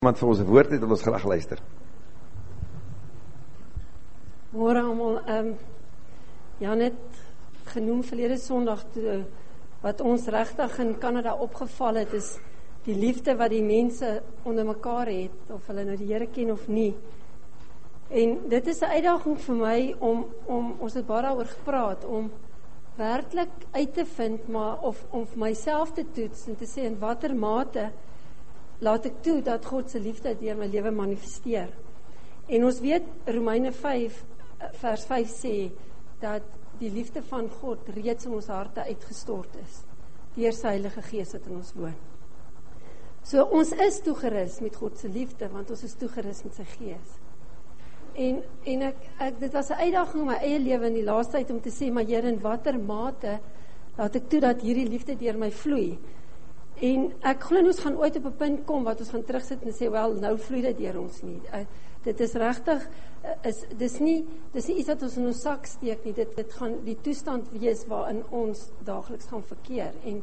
iemand vir ons 'n woord het, wil ons graag luister. Môre almal, ehm um, Janet genoem verlede Sondag toe wat ons regtig in Kanada opgeval het is die liefde wat die mense onder mekaar het of hulle nou die Here ken of nie. En dit is 'n uitdaging vir my om om ons het baie daaroor gepraat om werklik uit te vind maar of om myself te toets en te sê in watter mate laat ek toe dat God se liefde deur my lewe manifesteer. En ons weet Romeine 5 vers 5 sê dat die liefde van God reeds in ons harte uitgestort is deur sy Heilige Gees wat in ons woon. So ons is toegerus met God se liefde want ons is toegerus met sy Gees. En en ek ek dit was 'n uitdaging in my eie lewe in die laaste tyd om te sê maar Here in watter mate laat ek toe dat hierdie liefde deur my vloei? En ek glo ons gaan ooit op 'n punt kom wat ons gaan terugsit en sê wel nou vloei dit deur ons nie. Uh, dit is regtig uh, is dis nie dis nie iets wat ons in ons sak steek nie. Dit dit gaan die toestand wees waarin ons daagliks gaan verkeer en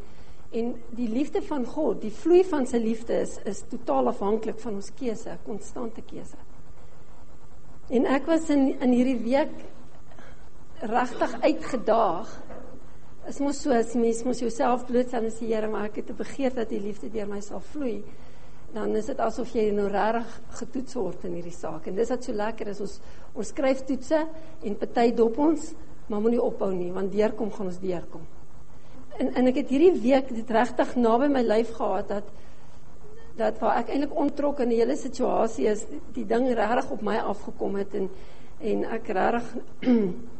en die liefde van God, die vloei van sy liefde is is totaal afhanklik van ons keuse, konstante keuse. En ek was in in hierdie week regtig uitgedaag is mos so as mens mos jouself blootstel en sê Here, maar ek het 'n begeerte dat die liefde deur my sal vloei. Dan is dit asof jy nou regtig getoets word in hierdie saak. En dis wat so lekker is ons ons skryf toetse en party dop ons, maar moenie ophou nie want deurkom gaan ons deurkom. En en ek het hierdie week dit regtig naby my lyf gehad dat dat waar ek eintlik ontrok in die hele situasie is die, die ding regtig op my afgekom het en en ek regtig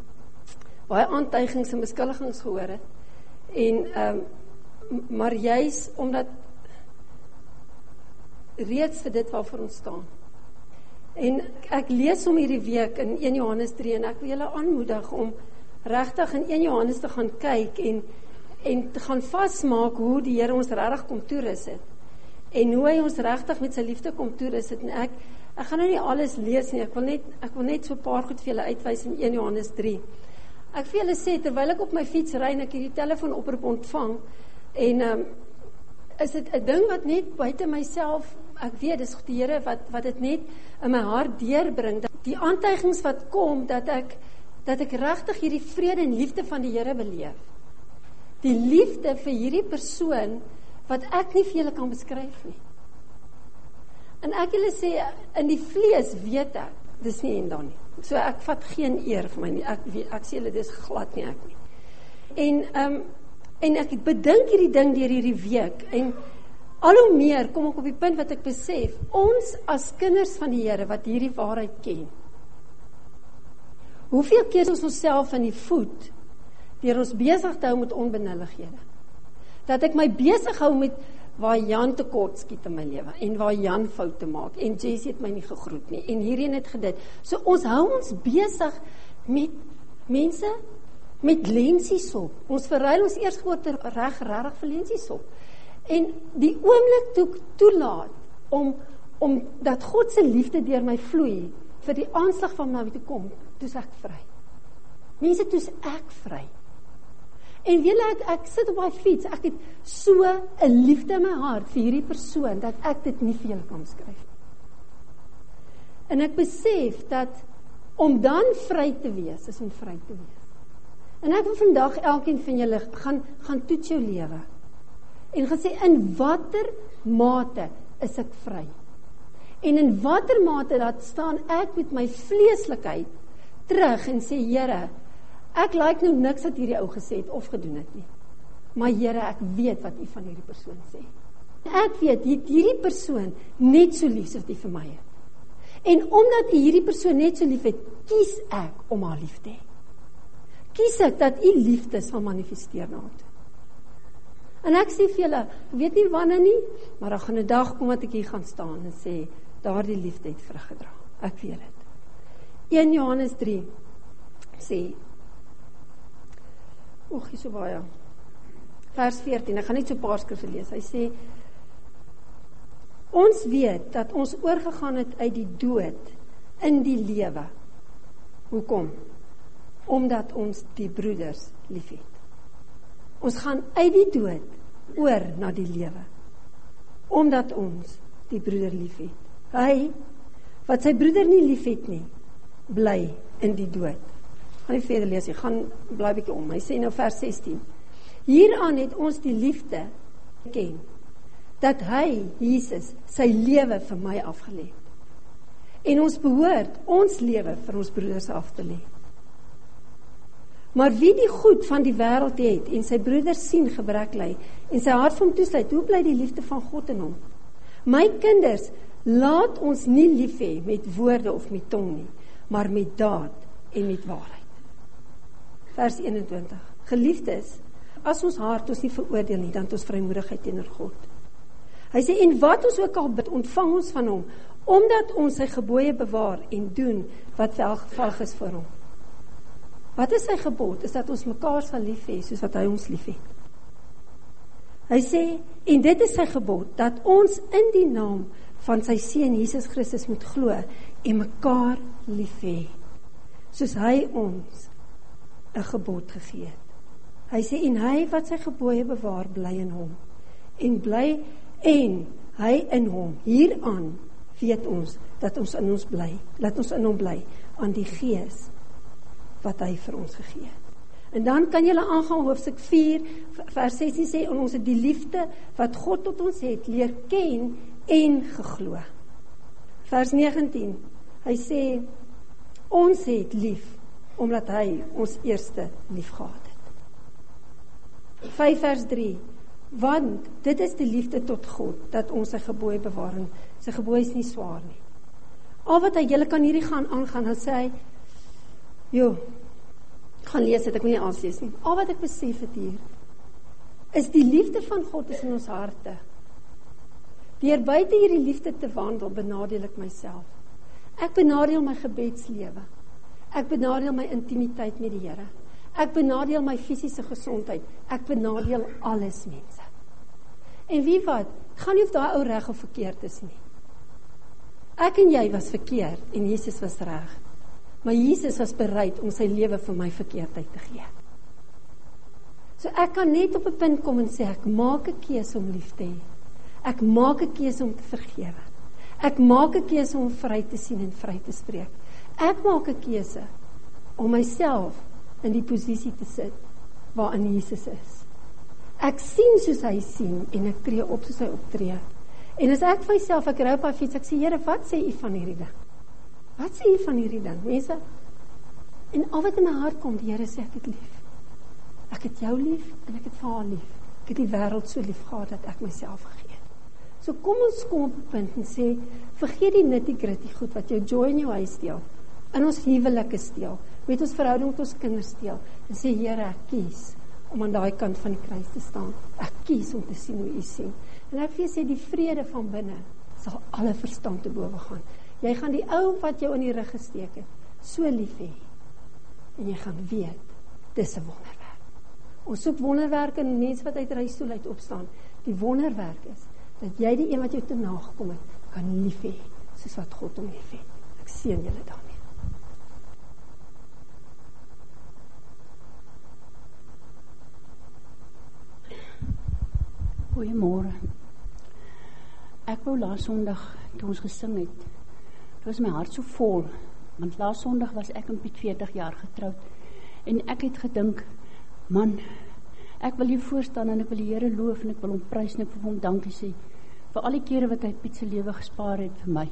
baie aantuigings en beskuldigings gehoor het. En ehm um, maar juis omdat reeds vir dit waarvoor ons staan. En ek lees om hierdie week in 1 Johannes 3 en ek wil julle aanmoedig om regtig in 1 Johannes te gaan kyk en en te gaan vasmaak hoe die Here ons regtig kom toerus het. En hoe hy ons regtig met sy liefde kom toerus het en ek ek gaan nou nie alles lees nie. Ek wil net ek wil net so 'n paar goed vir julle uitwys in 1 Johannes 3. Ek vir julle sê terwyl ek op my fiets ry en ek hierdie telefoon oproep ontvang en ehm um, is dit 'n ding wat net buite myself ek weet dis die Here wat wat dit net in my hart deurbring dat die aantuigings wat kom dat ek dat ek regtig hierdie vrede en liefde van die Here beleef. Die liefde vir hierdie persoon wat ek nie vir julle kan beskryf nie. En ek julle sê in die vlees weet ek dis nie en dan nie. So ek vat geen eer vir my nie. Ek weet ek sê hulle dis glad nie ek nie. En ehm um, en ek bedink hierdie ding deur hierdie week en al hoe meer kom ek op die punt wat ek besef ons as kinders van die Here wat hierdie waarheid ken. Hoeveel keer ons onsself in die voet deur ons besig te hou met onbenullighede. Dat ek my besig hou met waar Jan tekort skiet in my lewe en waar Jan foute maak en Jessie het my nie gegroet nie en hierheen het gedit. So ons hou ons besig met mense met lensies op. Ons verruil ons eersgeboorte reg regtig vir lensies op. En die oomblik toe toelaat om om dat God se liefde deur my vloei vir die aanslag van my te kom, toets ek vry. Mense toets ek vry. En weet ek ek sit op my fiets, ek het so 'n liefde in my hart vir hierdie persoon dat ek dit nie vir julle kan beskryf nie. En ek besef dat om dan vry te wees is om vry te wees. En ek wil vandag elkeen van julle gaan gaan toets jou lewe. En gaan sê in watter mate is ek vry? En in watter mate dat staan ek met my vleeslikheid terug en sê Here, Ek like nou niks wat hierdie ou gesê het of gedoen het nie. Maar Here, ek weet wat U van hierdie persoon sê. Ek weet hierdie persoon net so lief soos U vir my het. En omdat U hierdie persoon net so lief het, kies ek om haar lief te hê. Kies ek dat U liefde sal manifesteer na haar. En ek sê vir julle, ek weet nie wanneer nie, maar daar gaan 'n dag kom wat ek hier gaan staan en sê daardie liefde het vrug gedra. Ek weet dit. 1 Johannes 3 sê Oek, hier so baie. Vers 14. Ek gaan net so 'n paar skrifte lees. Hy sê Ons weet dat ons oorgegaan het uit die dood in die lewe. Hoekom? Omdat ons die broeders liefhet. Ons gaan uit die dood oor na die lewe. Omdat ons die broeder liefhet. Hy wat sy broeder nie liefhet nie, bly in die dood. Gaan nie verder lees nie, gaan bly bietjie om. Hy sê nou vers 16. Hieraan het ons die liefde ken dat hy Jesus sy lewe vir my afgelê het. En ons behoort ons lewe vir ons broeders af te lê. Maar wie die goed van die wêreld het en sy broeders sien gebrek ly en sy hart van toesluit, hoe bly die liefde van God in hom? My kinders, laat ons nie lief hê met woorde of met tong nie, maar met daad en met waarheid. Vers 21. Geliefdes, as ons hart ons nie veroordeel nie, dan het ons vrymoedigheid teenoor God. Hy sê en wat ons ook al bid, ontvang ons van hom, omdat ons sy gebooie bewaar en doen wat welgevallig is vir hom. Wat is sy gebod? Is dat ons mekaar sal lief hê soos wat hy ons liefhet. Hy sê en dit is sy gebod dat ons in die naam van sy seun Jesus Christus moet glo en mekaar lief hê soos hy ons 'n gebod gegee het. Hy sê en hy wat sy gebooie bewaar bly in hom en bly en hy in hom hieraan weet ons dat ons in ons bly laat ons in hom bly aan die gees wat hy vir ons gegee het. En dan kan jy aangaan hoofstuk 4 vers 16 sê ons het die liefde wat God tot ons het leer ken en geglo. Vers 19. Hy sê ons het lief omdat hy ons eerste liefgehad het. 5 vers 3. Want dit is die liefde tot God dat ons sy gebooie bewaar sy gebooie is nie swaar nie. Al wat hy julle kan hierdie gaan aangaan, dan sê hy Jo. Gaan lees dit, ek moet nie aanslees nie. Al wat ek besef het hier is die liefde van God is in ons harte. Deur buite hierdie liefde te wandel, benadeel ek myself. Ek benadeel my gebedslewe. Ek benadeel my intimiteit met die Here. Ek benadeel my fisiese gesondheid. Ek benadeel alles mense. En wie wat, gaan nie of daai ou reg of verkeerd is nie. Ek en jy was verkeerd en Jesus was reg. Maar Jesus was bereid om sy lewe vir my verkeerdheid te gee. So ek kan net op 'n punt kom en sê ek maak 'n keuse om lief te hê. Ek maak 'n keuse om te vergewe. Ek maak 'n keuse om vry te sien en vry te spreek. Ek maak 'n keuse om myself in die posisie te sit waarin Jesus is. Ek sien soos hy sien en ek tree op soos hy optree. En as ek vir myself ek ry op 'n fiets, ek sê Here, wat sê U van hierdie ding? Wat sê jy van hierdie ding? Mense en al wat in my hart kom, die Here sê ek het lief. Ek het jou lief en ek het vir haar lief. Ek het die wêreld so lief gehad dat ek myself gegee het. So kom ons kom op 'n punt en sê vergeet die nitty-gritty goed wat jou joy in jou huis steel. In ons huwelike steel, met ons verhouding met ons kinders steel en sê Here, ek kies om aan daai kant van die kruis te staan. Ek kies om te sien hoe U sien. En ek sê die vrede van binne sal alle verstand te bowe gaan. Jy gaan die ou wat jou in die rug gesteek het so lief hê. En jy gaan weet dis 'n wonderwerk. Ons soek wonderwerke in mense wat uit reistoel uit opstaan. Die wonderwerk is dat jy die een wat jou te nagekom het kan lief hê soos wat God hom lief het. Ek seën julle daarmee. Goeiemôre. Ek wou laas Sondag toe ons gesing het, was my hart so vol want laas Sondag was ek en Piet 40 jaar getroud en ek het gedink man ek wil hier voor staan en ek wil die Here loof en ek wil hom prys en ek wil hom dankie sê vir al die kere wat hy Piet se lewe gespaar het vir my.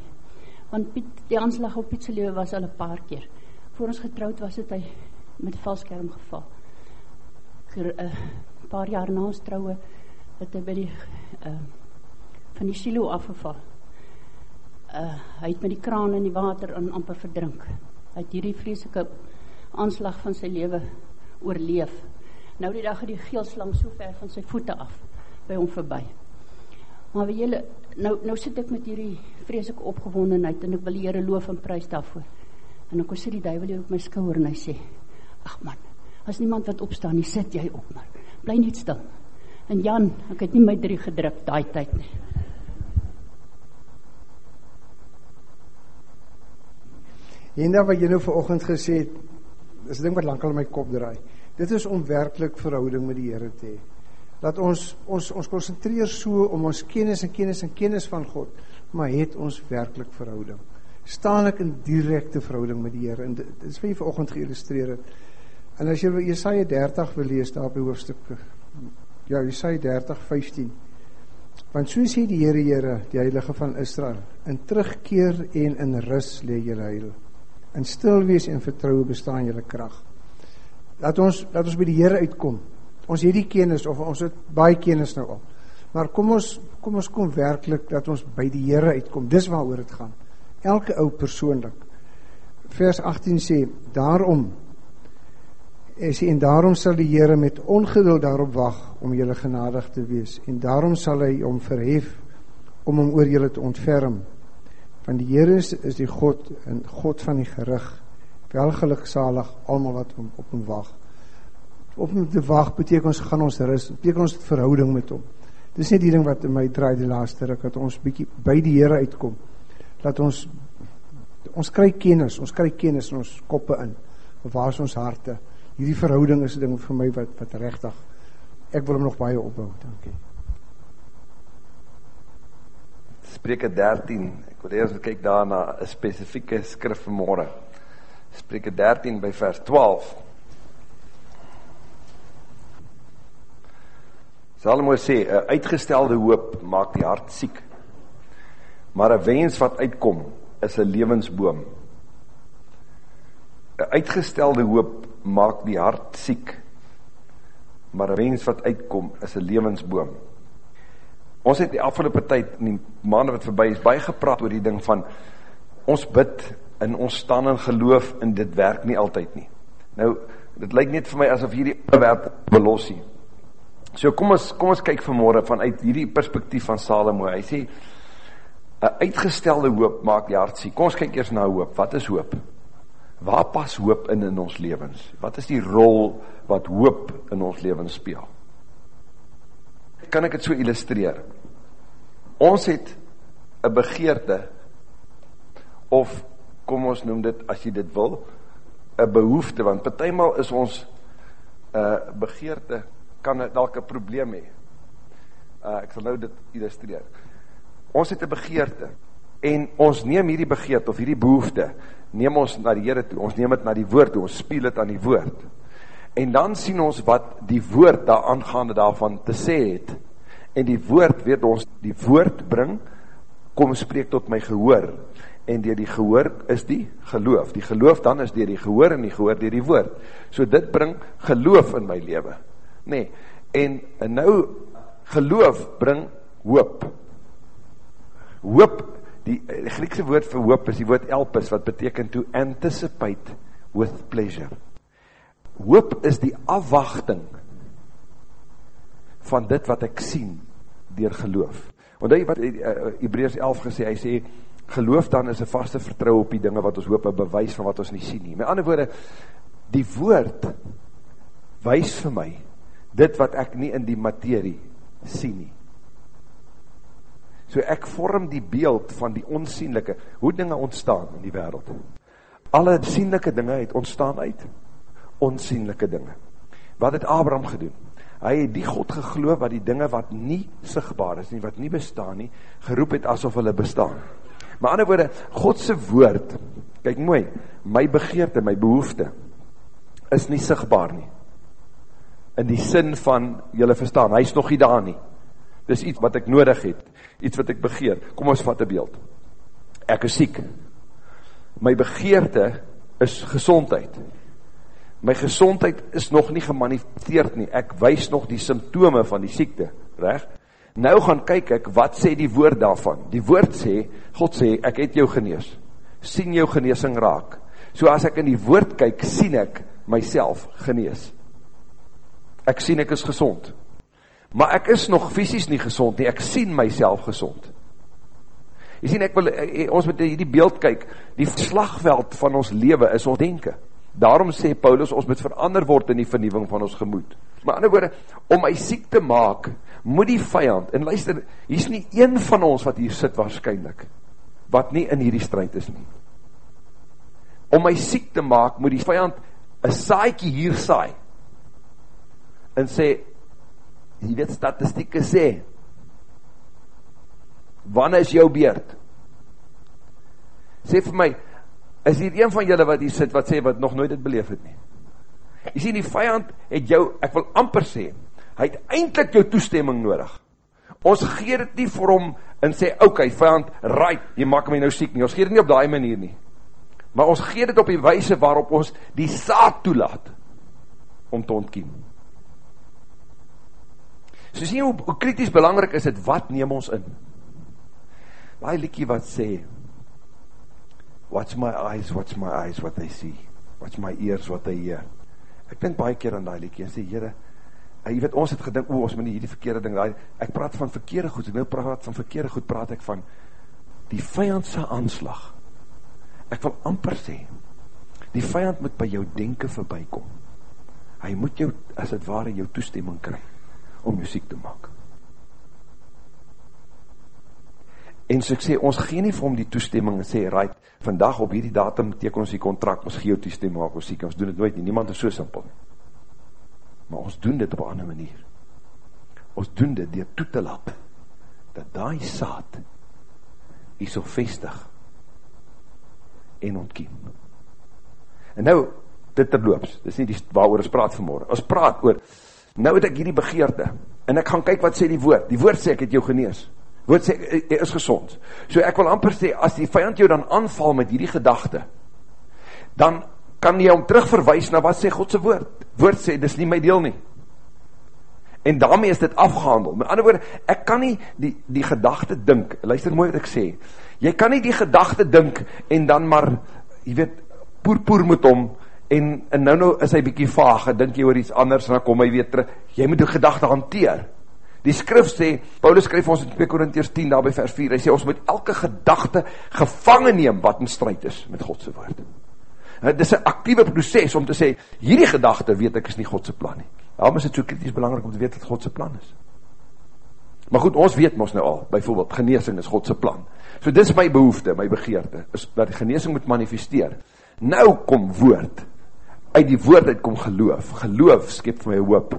Want Piet die aanslag op Piet se lewe was al 'n paar keer. Voor ons getroud was dit hy met valskerm geval. 'n uh, paar jaar na ons troue het hy by die uh, van die silo afgeval uh, hy het met die kraan in die water in amper verdrink. Hy het hierdie vreeslike aanslag van sy lewe oorleef. Nou die dag het die geelslang so ver van sy voete af by hom verby. Maar wie julle nou nou sit ek met hierdie vreeslike opgewondenheid en ek wil die Here loof en prys daarvoor. En dan kom sit die duiwel hier op my skouer en hy sê: "Ag man, as niemand wat opstaan nie, sit jy op maar. Bly net stil." En Jan, ek het nie my drie gedruk daai tyd nie. Henda wat jy nou vanoggend gesê het, is 'n ding wat lankal in my kop draai. Dit is om werklik verhouding met die Here te hê. Dat ons ons ons konsentreer so om ons kennis en kennis en kennis van God, maar het ons werklik verhouding? Staan ek in direkte verhouding met die Here? En dit is vir vanoggend geïllustreer. En as jy Jesaja 30 wil lees daar by hoofstuk ja, Jesaja 30:15. Want so sê die Here Here, die Heilige van Israel, in terugkeer en in rus lê julle heil. In stil wees en vertroue bestaan julle krag. Laat ons laat ons by die Here uitkom. Ons het die kennis of ons het baie kennis nou al. Maar kom ons kom ons kom werklik dat ons by die Here uitkom. Dis waaroor dit gaan. Elke ou persoonlik. Vers 18 sê: "Daarom is en daarom sal die Here met ongeduld daarop wag om julle genadig te wees. En daarom sal hy hom verhef om hom oor julle te ontferm. Want die Here is, is die God en God van die gerig. Welgeluksalig almal wat hom op hom wag. Op hom te wag beteken ons gaan ons rus beteken ons verhouding met hom. Dis net die ding wat in my draai die laaste ruk dat ons bietjie by die Here uitkom. Dat ons ons kry kennis ons kry kennis in ons koppe in waar is ons harte hierdie verhouding is 'n ding vir my wat wat regtig ek wil hom nog baie opbou. Dankie. Spreuke 13. Ek wil eers kyk daarna 'n spesifieke skrif vanmôre. Spreuke 13 by vers 12. Salomo sê 'n uitgestelde hoop maak die hart siek. Maar 'n wens wat uitkom is 'n lewensboom. 'n Uitgestelde hoop maak die hart siek. Maar 'n mens wat uitkom is 'n lewensboom. Ons het die afgelope tyd in die maande wat verby is baie gepraat oor die ding van ons bid en ons staan in geloof en dit werk nie altyd nie. Nou dit lyk net vir my asof hierdie onderwerp belos nie. So kom ons kom ons kyk vanmôre vanuit hierdie perspektief van Salomo. Hy sê 'n uitgestelde hoop maak die hart siek. Kom ons kyk eers na hoop. Wat is hoop? Waar pas hoop in in ons lewens? Wat is die rol wat hoop in ons lewens speel? Kan ek dit so illustreer? Ons het 'n begeerte of kom ons noem dit as jy dit wil, 'n behoefte want partymal is ons 'n uh, begeerte kan dalk 'n probleem hê. Uh, ek sal nou dit illustreer. Ons het 'n begeerte en ons neem hierdie begeerte of hierdie behoefte neem ons na die Here toe. Ons neem dit na die woord toe. Ons speel dit aan die woord. En dan sien ons wat die woord daar aangaande daarvan te sê het. En die woord weet ons die woord bring kom spreek tot my gehoor. En deur die gehoor is die geloof. Die geloof dan is deur die gehoor en die gehoor deur die woord. So dit bring geloof in my lewe. Nê. Nee. En, en nou geloof bring hoop. Hoop Die, die Griekse woord vir hoop is die woord elpis wat beteken to anticipate with pleasure. Hoop is die afwagting van dit wat ek sien deur geloof. Onthou wat uh, Hebreërs 11 gesê, hy sê geloof dan is 'n vaste vertroue op die dinge wat ons hoop, 'n bewys van wat ons nie sien nie. Met ander woorde, die woord wys vir my dit wat ek nie in die materie sien nie. So ek vorm die beeld van die onsienlike, hoe dinge ontstaan in die wêreld. Alle sienlike dinge het ontstaan uit onsienlike dinge. Wat het Abraham gedoen? Hy het die God geglo wat die dinge wat nie sigbaar is nie, wat nie bestaan nie, geroep het asof hulle bestaan. Maar ander woorde, God se woord, kyk mooi, my begeerte, my behoefte is nie sigbaar nie. In die sin van julle verstaan, hy's nog nie daar nie. Dis iets wat ek nodig het, iets wat ek begeer. Kom ons vat 'n beeld. Ek is siek. My begeerte is gesondheid. My gesondheid is nog nie gemanifesteer nie. Ek wys nog die simptome van die siekte, reg? Nou gaan kyk ek wat sê die woord daarvan. Die woord sê, God sê ek het jou genees. sien jou genesing raak. So as ek in die woord kyk, sien ek myself genees. Ek sien ek is gesond maar ek is nog fysies nie gezond nie, ek sien myself gezond. Jy sien, ek wil, eh, eh, ons moet die beeld kyk, die slagveld van ons leven is ons denken. Daarom sê Paulus, ons moet verander word in die vernieuwing van ons gemoed. Maar ander woorde, om my siek te maak, moet die vijand, en luister, hier is nie een van ons wat hier sit waarschijnlijk, wat nie in hierdie strijd is nie. Om my siek te maak, moet die vijand een saaikie hier saai, en sê, jy weet statistieke sê, wanneer is jou beurt? Sê vir my, is hier een van julle wat hier sit, wat sê, wat nog nooit het beleef het nie? Jy sê, die vijand het jou, ek wil amper sê, hy het eindelijk jou toestemming nodig. Ons geer het nie vir hom en sê, ok, vijand, right, jy maak my nou siek nie, ons geer het nie op die manier nie. Maar ons geer het op die wijse waarop ons die saad toelaat om te ontkiem. So sien hoe, hoe kritisch belangrijk is het, wat neem ons in? Die liekie wat sê, Watch my eyes, watch my eyes, what they see. Watch my ears, what they hear. Ek dink baie keer aan die liekie, en sê, Heere, jy weet, ons het gedink, o, ons moet nie hierdie verkeerde ding, ek praat van verkeerde goed, ek nou praat van verkeerde goed, praat ek van die vijandse aanslag. Ek wil amper sê, die vijand moet by jou denken voorbij kom. Hy moet jou, as het ware, jou toestemming kry, om jou siek te maak. En so ek sê, ons gee nie vir hom die toestemming en sê, right, vandag op hierdie datum teken ons die contract, ons gee jou toestemming, maak ons siek, ons doen het nooit nie, niemand is so simpel nie. Maar ons doen dit op een ander manier. Ons doen dit door toe te laat, dat die saad is so vestig en ontkiem. En nou, dit terloops, dit is nie die waar ons praat vanmorgen, ons praat oor, nou het ek hierdie begeerte, en ek gaan kyk wat sê die woord, die woord sê ek het jou genees, woord sê, hy is gezond. So ek wil amper sê, as die vijand jou dan aanval met hierdie gedachte, dan kan jy om terugverwijs na wat sê Godse woord. Woord sê, dis nie my deel nie. En daarmee is dit afgehandel. Met ander woord, ek kan nie die, die gedachte dink, luister mooi wat ek sê, jy kan nie die gedachte dink, en dan maar, jy weet, poer poer met hom, en, en nou nou is hy bykie vaag, en dink jy oor iets anders, en dan kom hy weer terug, jy moet die gedachte hanteer, Die skrif sê, Paulus skryf ons in 2 Korintiërs 10 daar by vers 4, hy sê ons moet elke gedagte gevangen neem wat in strijd is met Godse woord. Het is een actieve proces om te sê, hierdie gedagte weet ek is nie Godse plan nie. Daarom is het so kritisch belangrijk om te weet wat Godse plan is. Maar goed, ons weet ons nou al, bijvoorbeeld, geneesing is Godse plan. So dis my behoefte, my begeerte, is dat die geneesing moet manifesteer. Nou kom woord, uit die woord uit kom geloof. Geloof skep vir my hoop,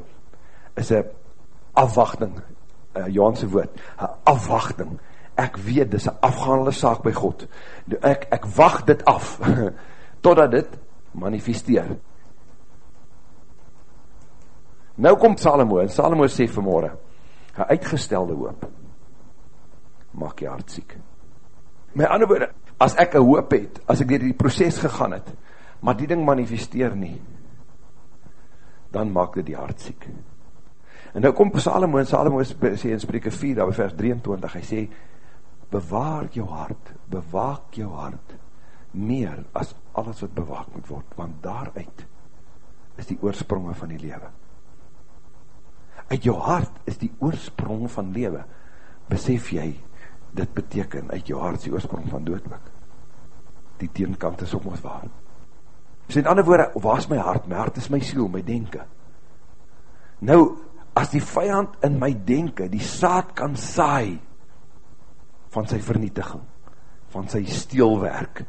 is een afwachting, uh, Johanse woord, afwachting, ek weet, dit is een afgaande saak by God, ek, ek wacht dit af, totdat dit manifesteer. Nou kom Salomo, en Salomo sê vanmorgen, een uitgestelde hoop, maak jy hart siek. My ander woorde, as ek een hoop het, as ek dier die proces gegaan het, maar die ding manifesteer nie, dan maak dit die hart siek. En nou kom Salomo, en Salomo sê in spreke 4, daar by vers 23, hy sê, bewaar jou hart, bewaak jou hart, meer as alles wat bewaak moet word, want daaruit is die oorspronge van die lewe. Uit jou hart is die oorsprong van lewe. Besef jy, dit beteken, uit jou hart is die oorsprong van dood ook. Die teenkant is ook ons waar. So in ander woorde, waar is my hart? My hart is my siel, my denken. Nou, as die vijand in my denken die saad kan saai van sy vernietiging, van sy steelwerk,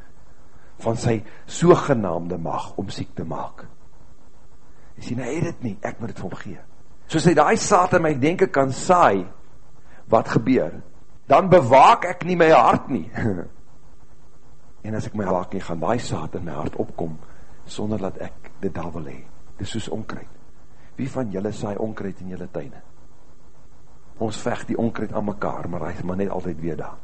van sy sogenaamde mag om siek te maak. Hy sê, nee, hy het nie, ek moet het vir hom gee. So sê, die saad in my denken kan saai, wat gebeur? Dan bewaak ek nie my hart nie. en as ek my hart nie, gaan die saad in my hart opkom, sonder dat ek dit daar wil hee. Dit is soos onkruid. Wie van julle saai onkruid in julle tuine? Ons vecht die onkruid aan mekaar, maar hy is maar net altyd weer daar.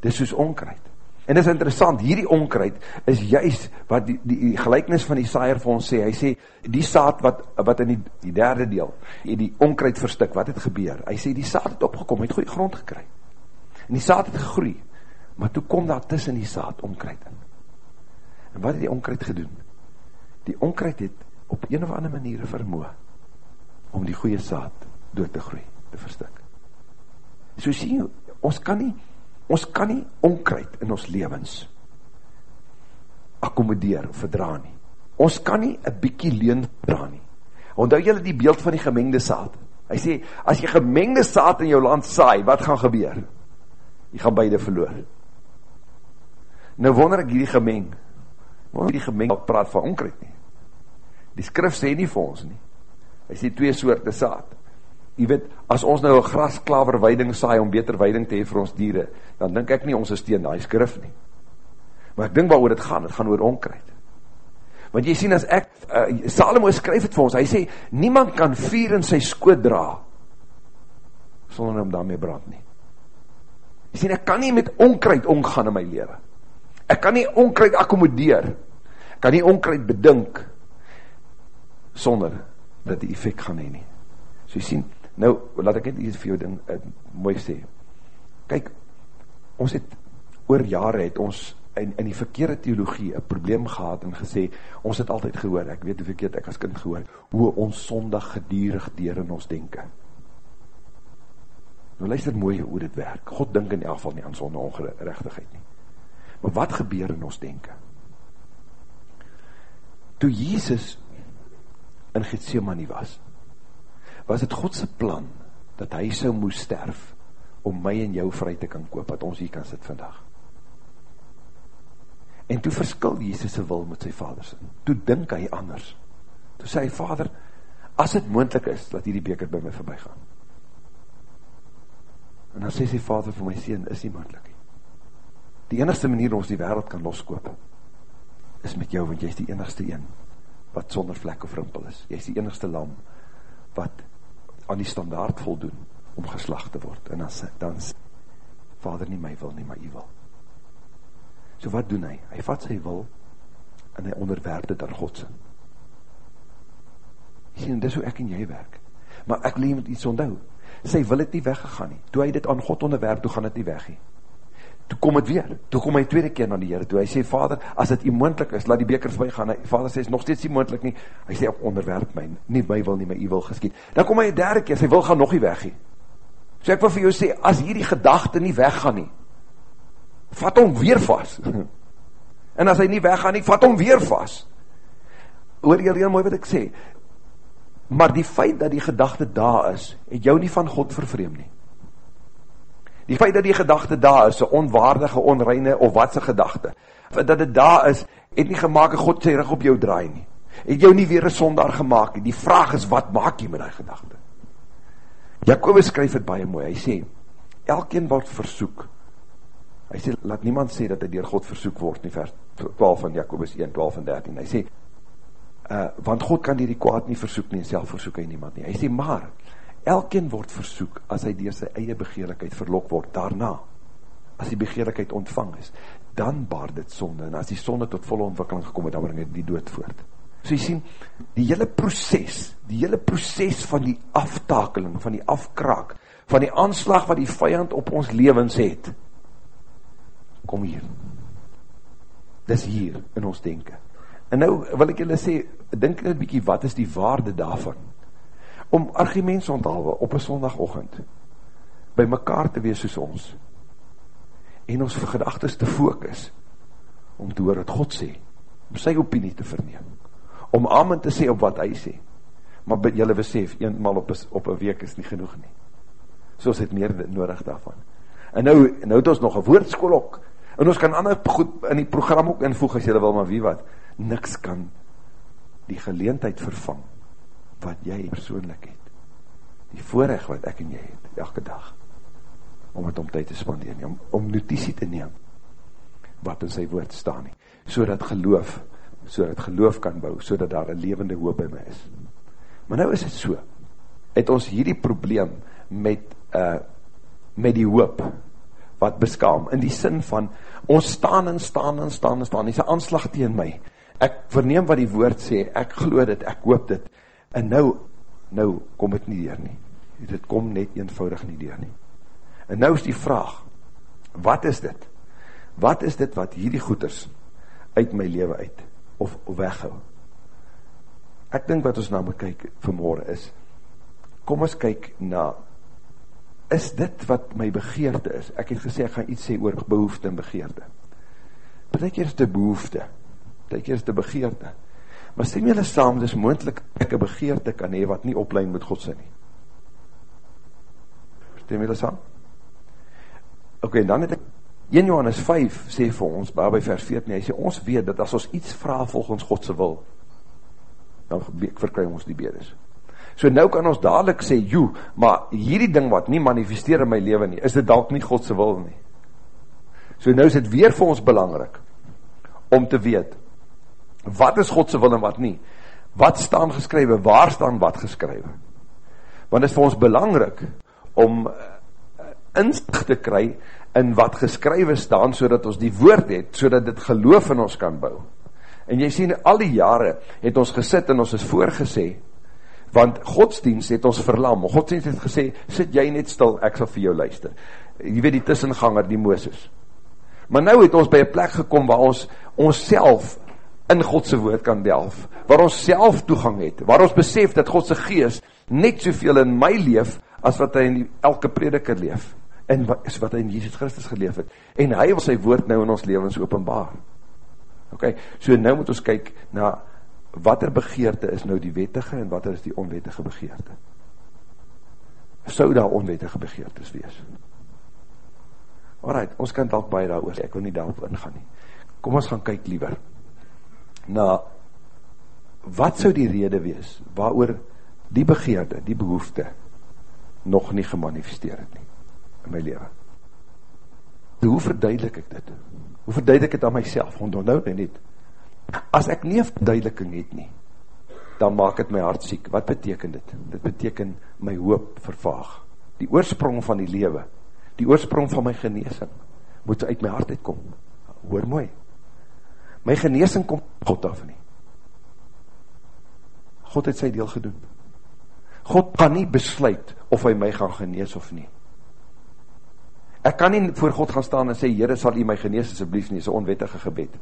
Dit is soos onkruid. En dit is interessant, hierdie onkruid is juist wat die, die, die gelijknis van die saaier vir ons sê. Hy sê, die saad wat, wat in die, die derde deel, die onkruid verstik, wat het gebeur? Hy sê, die saad het opgekom, het goeie grond gekry. En die saad het gegroei, maar toe kom daar tussen die saad onkruid in. En wat het die onkruid gedoen? Die onkruid het op een of ander manier vermoe om die goeie saad dood te groei, te verstik. So sien jy, ons kan nie, ons kan nie onkruid in ons levens akkomodeer of verdra nie. Ons kan nie een bykie leen verdra nie. Onthou jylle die beeld van die gemengde saad. Hy sê, as jy gemengde saad in jou land saai, wat gaan gebeur? Jy gaan beide verloor. Nou wonder ek hierdie gemeng, wonder hierdie gemeng praat van onkruid nie. Die skrif sê nie vir ons nie. Hy sê twee soorte saad. jy weet, as ons nou een grasklaver weiding saai om beter weiding te hee vir ons dieren, dan denk ek nie ons is teen die skrif nie. Maar ek denk waar oor het gaan, het gaan oor onkruid. Want jy sien as ek, uh, Salomo skryf het vir ons, hy sê, niemand kan vier in sy skoot dra, sonder om daarmee brand nie. Jy sien, ek kan nie met onkruid omgaan in my leven. Ek kan nie onkruid akkomodeer, ek kan nie onkruid bedink, sonder dat die effect gaan heen nie. So jy sien, Nou, laat ek net iets vir jou ding uh, mooi sê. Kyk, ons het oor jare het ons in, in die verkeerde theologie een probleem gehad en gesê, ons het altyd gehoor, ek weet hoe verkeerd ek as kind gehoor, hoe ons sondag gedierig dier in ons denken. Nou luister mooi hoe dit werk. God dink in elk geval nie aan sonde ongerechtigheid nie. Maar wat gebeur in ons denken? Toe Jezus in Gethsemane was, was het Godse plan, dat hy so moes sterf, om my en jou vry te kan koop, wat ons hier kan sit vandag. En toe verskil Jesus' wil met sy vader sin. Toe dink hy anders. Toe sê hy, vader, as het moendlik is, dat hierdie beker by my voorbij gaan. En dan sê sy vader vir my sien, is nie moendlik. Die enigste manier ons die wereld kan loskoop, is met jou, want jy is die enigste een, wat sonder vlek of rimpel is. Jy is die enigste lam, wat aan die standaard voldoen om geslag te word. En dan, dan vader nie my wil nie, maar jy wil. So wat doen hy? Hy vat sy wil en hy onderwerp dit aan Godse. Jy sien, dis hoe ek en jy werk. Maar ek leem met iets onthou. Sy wil het nie weggegaan nie. Toe hy dit aan God onderwerp, toe gaan het nie weg nie toe kom het weer, toe kom hy tweede keer na die Heere toe, hy sê, vader, as het moendlik is, laat die beker voorbij gaan, hy, vader sê, is nog steeds nie moendlik nie, hy sê, onderwerp my, nie my wil nie, my u wil geskiet, dan kom hy een derde keer, sy wil gaan nog nie weg nie, so ek wil vir jou sê, as hierdie gedachte nie weggaan nie, vat hom weer vast, en as hy nie weggaan nie, vat hom weer vast, hoor jy heel mooi wat ek sê, maar die feit dat die gedachte daar is, het jou nie van God vervreem nie, Die feit dat die gedachte daar is, een onwaardige, onreine of watse gedachte, dat het daar is, het nie gemaakt, God sy rug op jou draai nie. Het jou nie weer een sondaar gemaakt. Die vraag is, wat maak jy met die gedachte? Jacobus skryf het baie mooi, hy sê, elkeen word versoek, hy sê, laat niemand sê dat hy dier God versoek word, nie vers 12 van Jacobus 1, 12 en 13, hy sê, uh, want God kan dier die kwaad nie versoek nie, en self versoek hy niemand nie, hy sê, maar, Elkeen word versoek as hy deur sy eie begeerlikheid verlok word daarna. As die begeerlikheid ontvang is, dan baar dit sonde en as die sonde tot volle ontwikkeling gekom het, dan bring dit die dood voort. So jy sien, die hele proses, die hele proses van die aftakeling, van die afkraak, van die aanslag wat die vyand op ons lewens het, kom hier. Dis hier in ons denken. En nou wil ek julle sê, dink net bykie, wat is die waarde daarvan? Om arguments onthaalwe op een sondagochtend by mekaar te wees soos ons. En ons gedagtes te focus om te hoor wat God sê om sy opinie te verneem om amen te sê op wat hy sê. Maar by julle besef, eenmaal op, op een week is nie genoeg nie. Soos het meer nodig daarvan. En nou, nou het ons nog een woordskool ook en ons kan ander goed in die program ook invoeg as julle wil, maar wie wat? Niks kan die geleentheid vervang wat jy persoonlik het. Die voorrecht wat ek en jy het, elke dag, om het om tyd te spandeer, om, om notitie te neem, wat in sy woord staan nie, so dat geloof, so dat geloof kan bou, so dat daar een levende hoop by my is. Maar nou is het so, het ons hierdie probleem met, uh, met die hoop, wat beskaam, in die sin van, ons staan en staan en staan en staan, is een aanslag tegen my, ek verneem wat die woord sê, ek glo dit, ek hoop dit, En nou, nou kom het nie deur nie. Dit kom net eenvoudig nie deur nie. En nou is die vraag, wat is dit? Wat is dit wat hierdie goeders uit my leven uit, of weghou? Ek dink wat ons nou moet kyk vanmorgen is, kom ons kyk na, is dit wat my begeerte is? Ek het gesê, ek gaan iets sê oor behoefte en begeerte. Betek hier is die behoefte, betek hier is die begeerte, Maar stem julle saam, dis moendlik ek een begeerte kan hee wat nie oplein met Godse nie. Stem julle saam? Ok, dan het ek 1 Johannes 5 sê vir ons, by vers 14, hy sê, ons weet dat as ons iets vraag volgens Godse wil, dan verkry ons die bedes. So nou kan ons dadelijk sê, joe, maar hierdie ding wat nie manifesteer in my leven nie, is dit dalk nie Godse wil nie. So nou is dit weer vir ons belangrik, om te weet, wat is Godse wil en wat nie? Wat staan geskrywe, waar staan wat geskrywe? Want het is vir ons belangrik, om eh, inzicht te kry, in wat geskrywe staan, so ons die woord het, so dit geloof in ons kan bou. En jy sien, al die jare het ons gesit en ons is voorgesê, want godsdienst het ons verlam, godsdienst het gesê, sit jy net stil, ek sal vir jou luister. Jy weet die tussenganger, die Mooses. Maar nou het ons by een plek gekom waar ons ons self in Godse woord kan delf, waar ons self toegang het, waar ons besef dat Godse geest net soveel in my leef, as wat hy in die, elke prediker leef, en wat, is wat hy in Jesus Christus geleef het. En hy wil sy woord nou in ons levens openbaar. Ok, so nou moet ons kyk na wat er begeerte is nou die wettige en wat er is die onwettige begeerte. Sou daar onwettige begeertes wees? Alright, ons kan dalk baie daar oor, ek wil nie daarop ingaan nie. Kom ons gaan kyk liever na wat sou die rede wees waar die begeerte, die behoefte nog nie gemanifesteer het nie in my leven. Hoe verduidelik ek dit? Hoe verduidelik ek het aan myself? Onthou my niet. As ek nie een verduideliking het nie, dan maak het my hart siek. Wat beteken dit? Dit beteken my hoop vervaag. Die oorsprong van die lewe, die oorsprong van my geneesing, moet uit my hart uitkom. Hoor mooi. My geneesing kom God af nie. God het sy deel gedoen. God kan nie besluit of hy my gaan genees of nie. Ek kan nie voor God gaan staan en sê, Heere, sal u my genees asjeblief nie, is een onwettige gebed.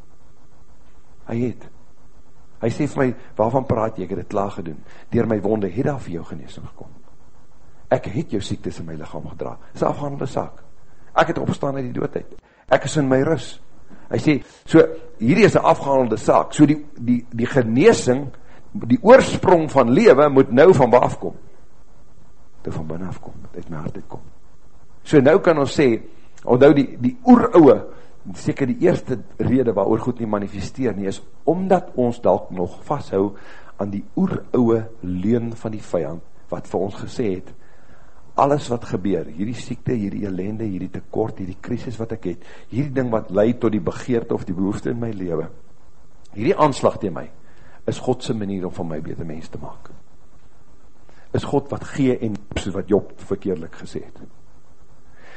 Hy het. Hy sê vir my, waarvan praat jy, ek het het klaar gedoen. Door my wonde het daar vir jou geneesing gekom. Ek het jou siektes in my lichaam gedra. Dit is afhandelde saak. Ek het opstaan uit die doodheid. Ek is in my rus. Hy sê, so, hierdie is een afgehandelde saak. So die, die, die geneesing, die oorsprong van lewe, moet nou van waar afkom. Toe van binnen afkom, uit my hart uitkom. So nou kan ons sê, onthou die, die oerouwe, seker die eerste rede waar goed nie manifesteer nie, is omdat ons dalk nog vasthou aan die oerouwe leun van die vijand, wat vir ons gesê het, alles wat gebeur, hierdie siekte, hierdie ellende, hierdie tekort, hierdie krisis wat ek het, hierdie ding wat leid tot die begeerte of die behoefte in my leven, hierdie aanslag tegen my, is Godse manier om van my beter mens te maak. Is God wat gee en soos wat Job verkeerlik gesê het.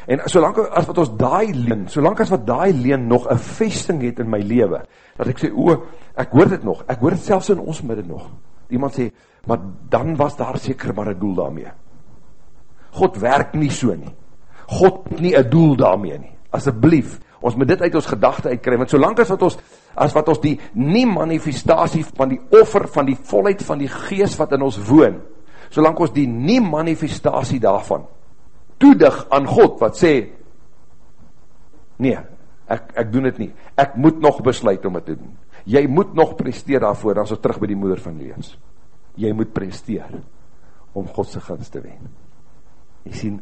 En solank as wat ons daai leen, solank as wat daai leen nog 'n vesting het in my lewe, dat ek sê o, ek hoor dit nog. Ek hoor dit selfs in ons midde nog. Iemand sê, maar dan was daar seker maar 'n doel daarmee. God werk nie so nie. God het nie 'n doel daarmee nie. Asseblief, ons moet dit uit ons gedagte uitkry want solank as wat ons as wat ons die nie manifestasie van die offer van die volheid van die gees wat in ons woon, solank ons die nie manifestasie daarvan toedig aan God wat sê nee, ek ek doen dit nie. Ek moet nog besluit om dit te doen. Jy moet nog presteer daarvoor dan so terug by die moeder van lewens. Jy moet presteer om God se guns te wen. Jy sien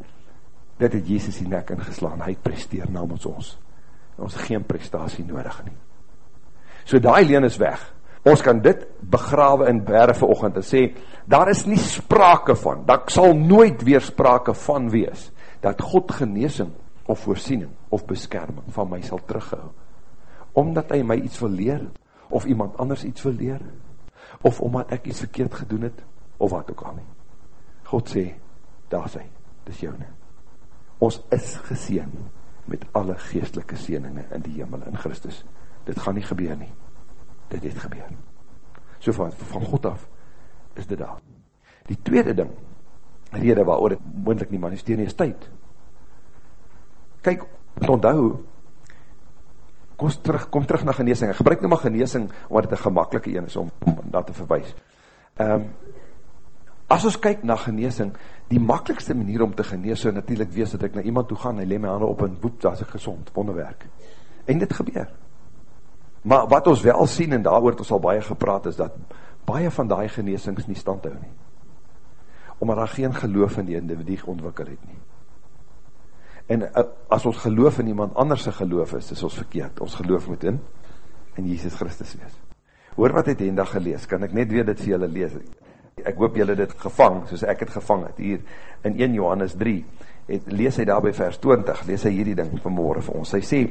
dit het Jesus die nek ingeslaan. Hy presteer namens ons. Ons geen prestasie nodig nie. So daai leen is weg. Ons kan dit begrawe in berre vanoggend en sê daar is nie sprake van, daar sal nooit weer sprake van wees dat God genesing of voorsiening of beskerming van my sal terughou. Omdat hy my iets wil leer of iemand anders iets wil leer of omdat ek iets verkeerd gedoen het of wat ook al nie. God sê, daar is hy, dis joune. Ons is geseën met alle geestelike seëninge in die hemel in Christus. Dit gaan nie gebeur nie. Dit het gebeur. So van, van God af is dit daar. Die tweede ding, rede waaroor dit moeilijk nie manifesteer nie, is tyd. Kyk, onthou, kom terug, kom terug na geneesing. Ek gebruik nou maar geneesing, omdat dit een gemakkelijke een is om, om dat te verwijs. Um, as ons kyk na geneesing, die makkelijkste manier om te genees, so natuurlijk wees dat ek na iemand toe gaan, hy leem my handen op en woep, daar is ek gezond, wonderwerk. En dit gebeur. Maar wat ons wel sien, en daar het ons al baie gepraat, is dat baie van die geneesings nie stand hou nie. Omdat daar geen geloof in die individu ontwikkel het nie. En uh, as ons geloof in iemand anders geloof is, is ons verkeerd. Ons geloof moet in, in Jesus Christus wees. Hoor wat het Henda gelees, kan ek net weer dit vir julle lees. Ek hoop julle dit gevang, soos ek het gevang het, hier in 1 Johannes 3, het, lees hy daar by vers 20, lees hy hierdie ding vanmorgen vir ons, hy sê,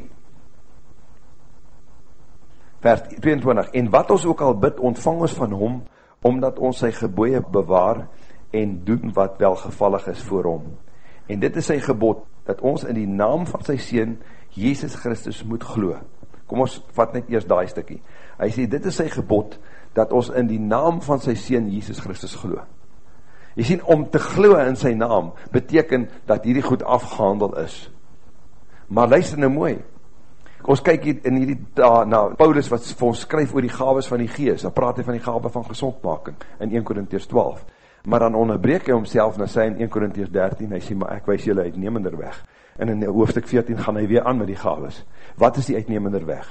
vers 22, en wat ons ook al bid, ontvang ons van hom, omdat ons sy geboeie bewaar, en doen wat welgevallig is voor hom. En dit is sy gebod, dat ons in die naam van sy Seen, Jezus Christus, moet glo. Kom ons vat net eers daai stikkie. Hy sê, dit is sy gebod, dat ons in die naam van sy Seen, Jezus Christus, glo. Jy sien, om te glo in sy naam, beteken dat hierdie goed afgehandel is. Maar luister nou mooi, ons kyk hier in hierdie da, na Paulus wat vir ons skryf oor die gaves van die geest, dan praat hy van die gave van gezondmaking in 1 Korinties 12 maar dan onderbreek hy homself na sy in 1 Korinties 13, hy sê, maar ek wees julle uitnemender weg. En in hoofdstuk 14 gaan hy weer aan met die gaves. Wat is die uitnemender weg?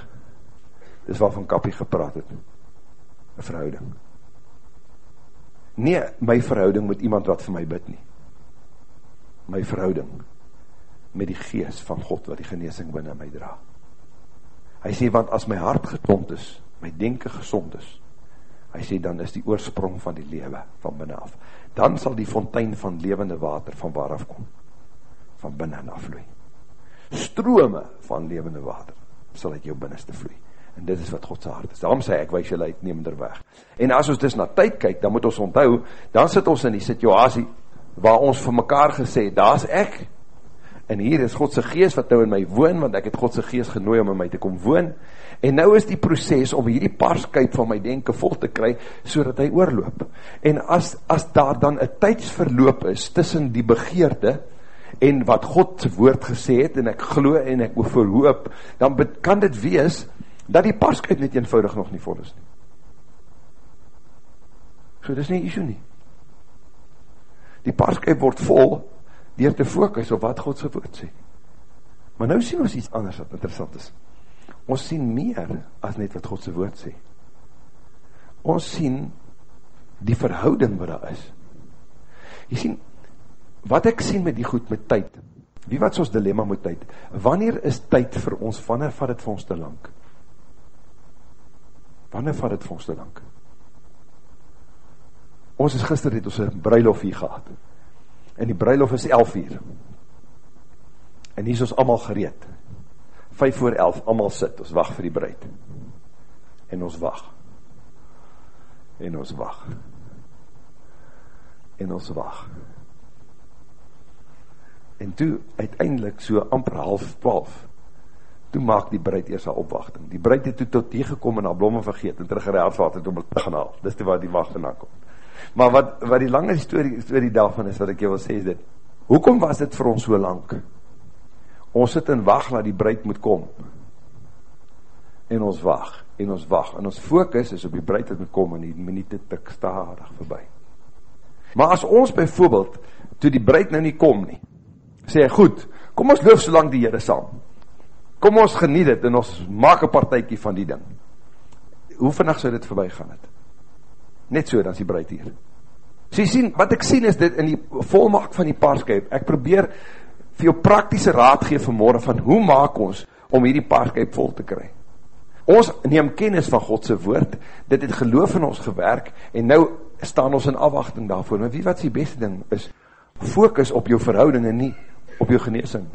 Dis waarvan Kappie gepraat het. Een verhouding. Nee, my verhouding met iemand wat vir my bid nie. My verhouding met die geest van God wat die geneesing binnen my dra. Hy sê, want as my hart getond is, my denken gezond is, hy sê, dan is die oorsprong van die lewe van binnen af. Dan sal die fontein van levende water van waar af kom, van binnen afvloei. Strome van levende water sal uit jou binnenste vloei. En dit is wat Godse hart is. Daarom sê ek, wees julle uitnemender weg. En as ons dus na tyd kyk, dan moet ons onthou, dan sit ons in die situasie, waar ons vir mekaar gesê, daar is ek, en hier is Godse geest wat nou in my woon, want ek het Godse geest genooi om in my te kom woon, En nou is die proces om hierdie paarskuip van my denken vol te kry, so dat hy oorloop. En as, as daar dan een tijdsverloop is, tussen die begeerde, en wat God woord gesê het, en ek glo en ek verhoop, dan kan dit wees, dat die paarskuip net eenvoudig nog nie vol is nie. So, dit is nie issue nie. Die paarskuip word vol, dier te focus op wat Godse woord sê. Maar nou sien ons iets anders wat interessant is ons sien meer as net wat Godse woord sê. Ons sien die verhouding wat daar is. Jy sien, wat ek sien met die goed met tyd, wie wat ons dilemma met tyd? Wanneer is tyd vir ons, wanneer vat het vir ons te lang? Wanneer vat het vir ons te lang? Ons is gister het ons een bruiloft hier gehad. En die bruiloft is 11 uur. En hier is ons allemaal gereed. 5 voor 11, allemaal sit, ons wacht vir die bruid. En ons wacht. En ons wacht. En ons wacht. En toe, uiteindelik, so amper half 12, toe maak die bruid eers haar opwachting. Die bruid het toe tot tegenkom en haar blomme vergeet, en terug gereid wat het om het te gaan haal. Dis toe waar die wacht vandaan kom. Maar wat, wat die lange story, story daarvan is, wat ek jou wil sê, is dit, hoekom was dit vir ons so lang? ons sit en wacht dat die bruid moet kom en ons wacht en ons wacht en ons focus is op die bruid wat moet kom en die minuut tik stadig voorbij maar as ons bijvoorbeeld toe die bruid nou nie kom nie sê goed, kom ons loof so lang die Heere saam kom ons geniet het en ons maak een partijkie van die ding hoe vannig sou dit voorbij gaan het net so, dan is die bruid hier so sien, wat ek sien is dit in die volmaak van die paarskuip, ek probeer vir jou praktische raad geef vanmorgen van hoe maak ons om hierdie paarskuip vol te kry. Ons neem kennis van Godse woord, dit het geloof in ons gewerk, en nou staan ons in afwachting daarvoor. Maar wie wat die beste ding is, focus op jou verhouding en nie op jou geneesing.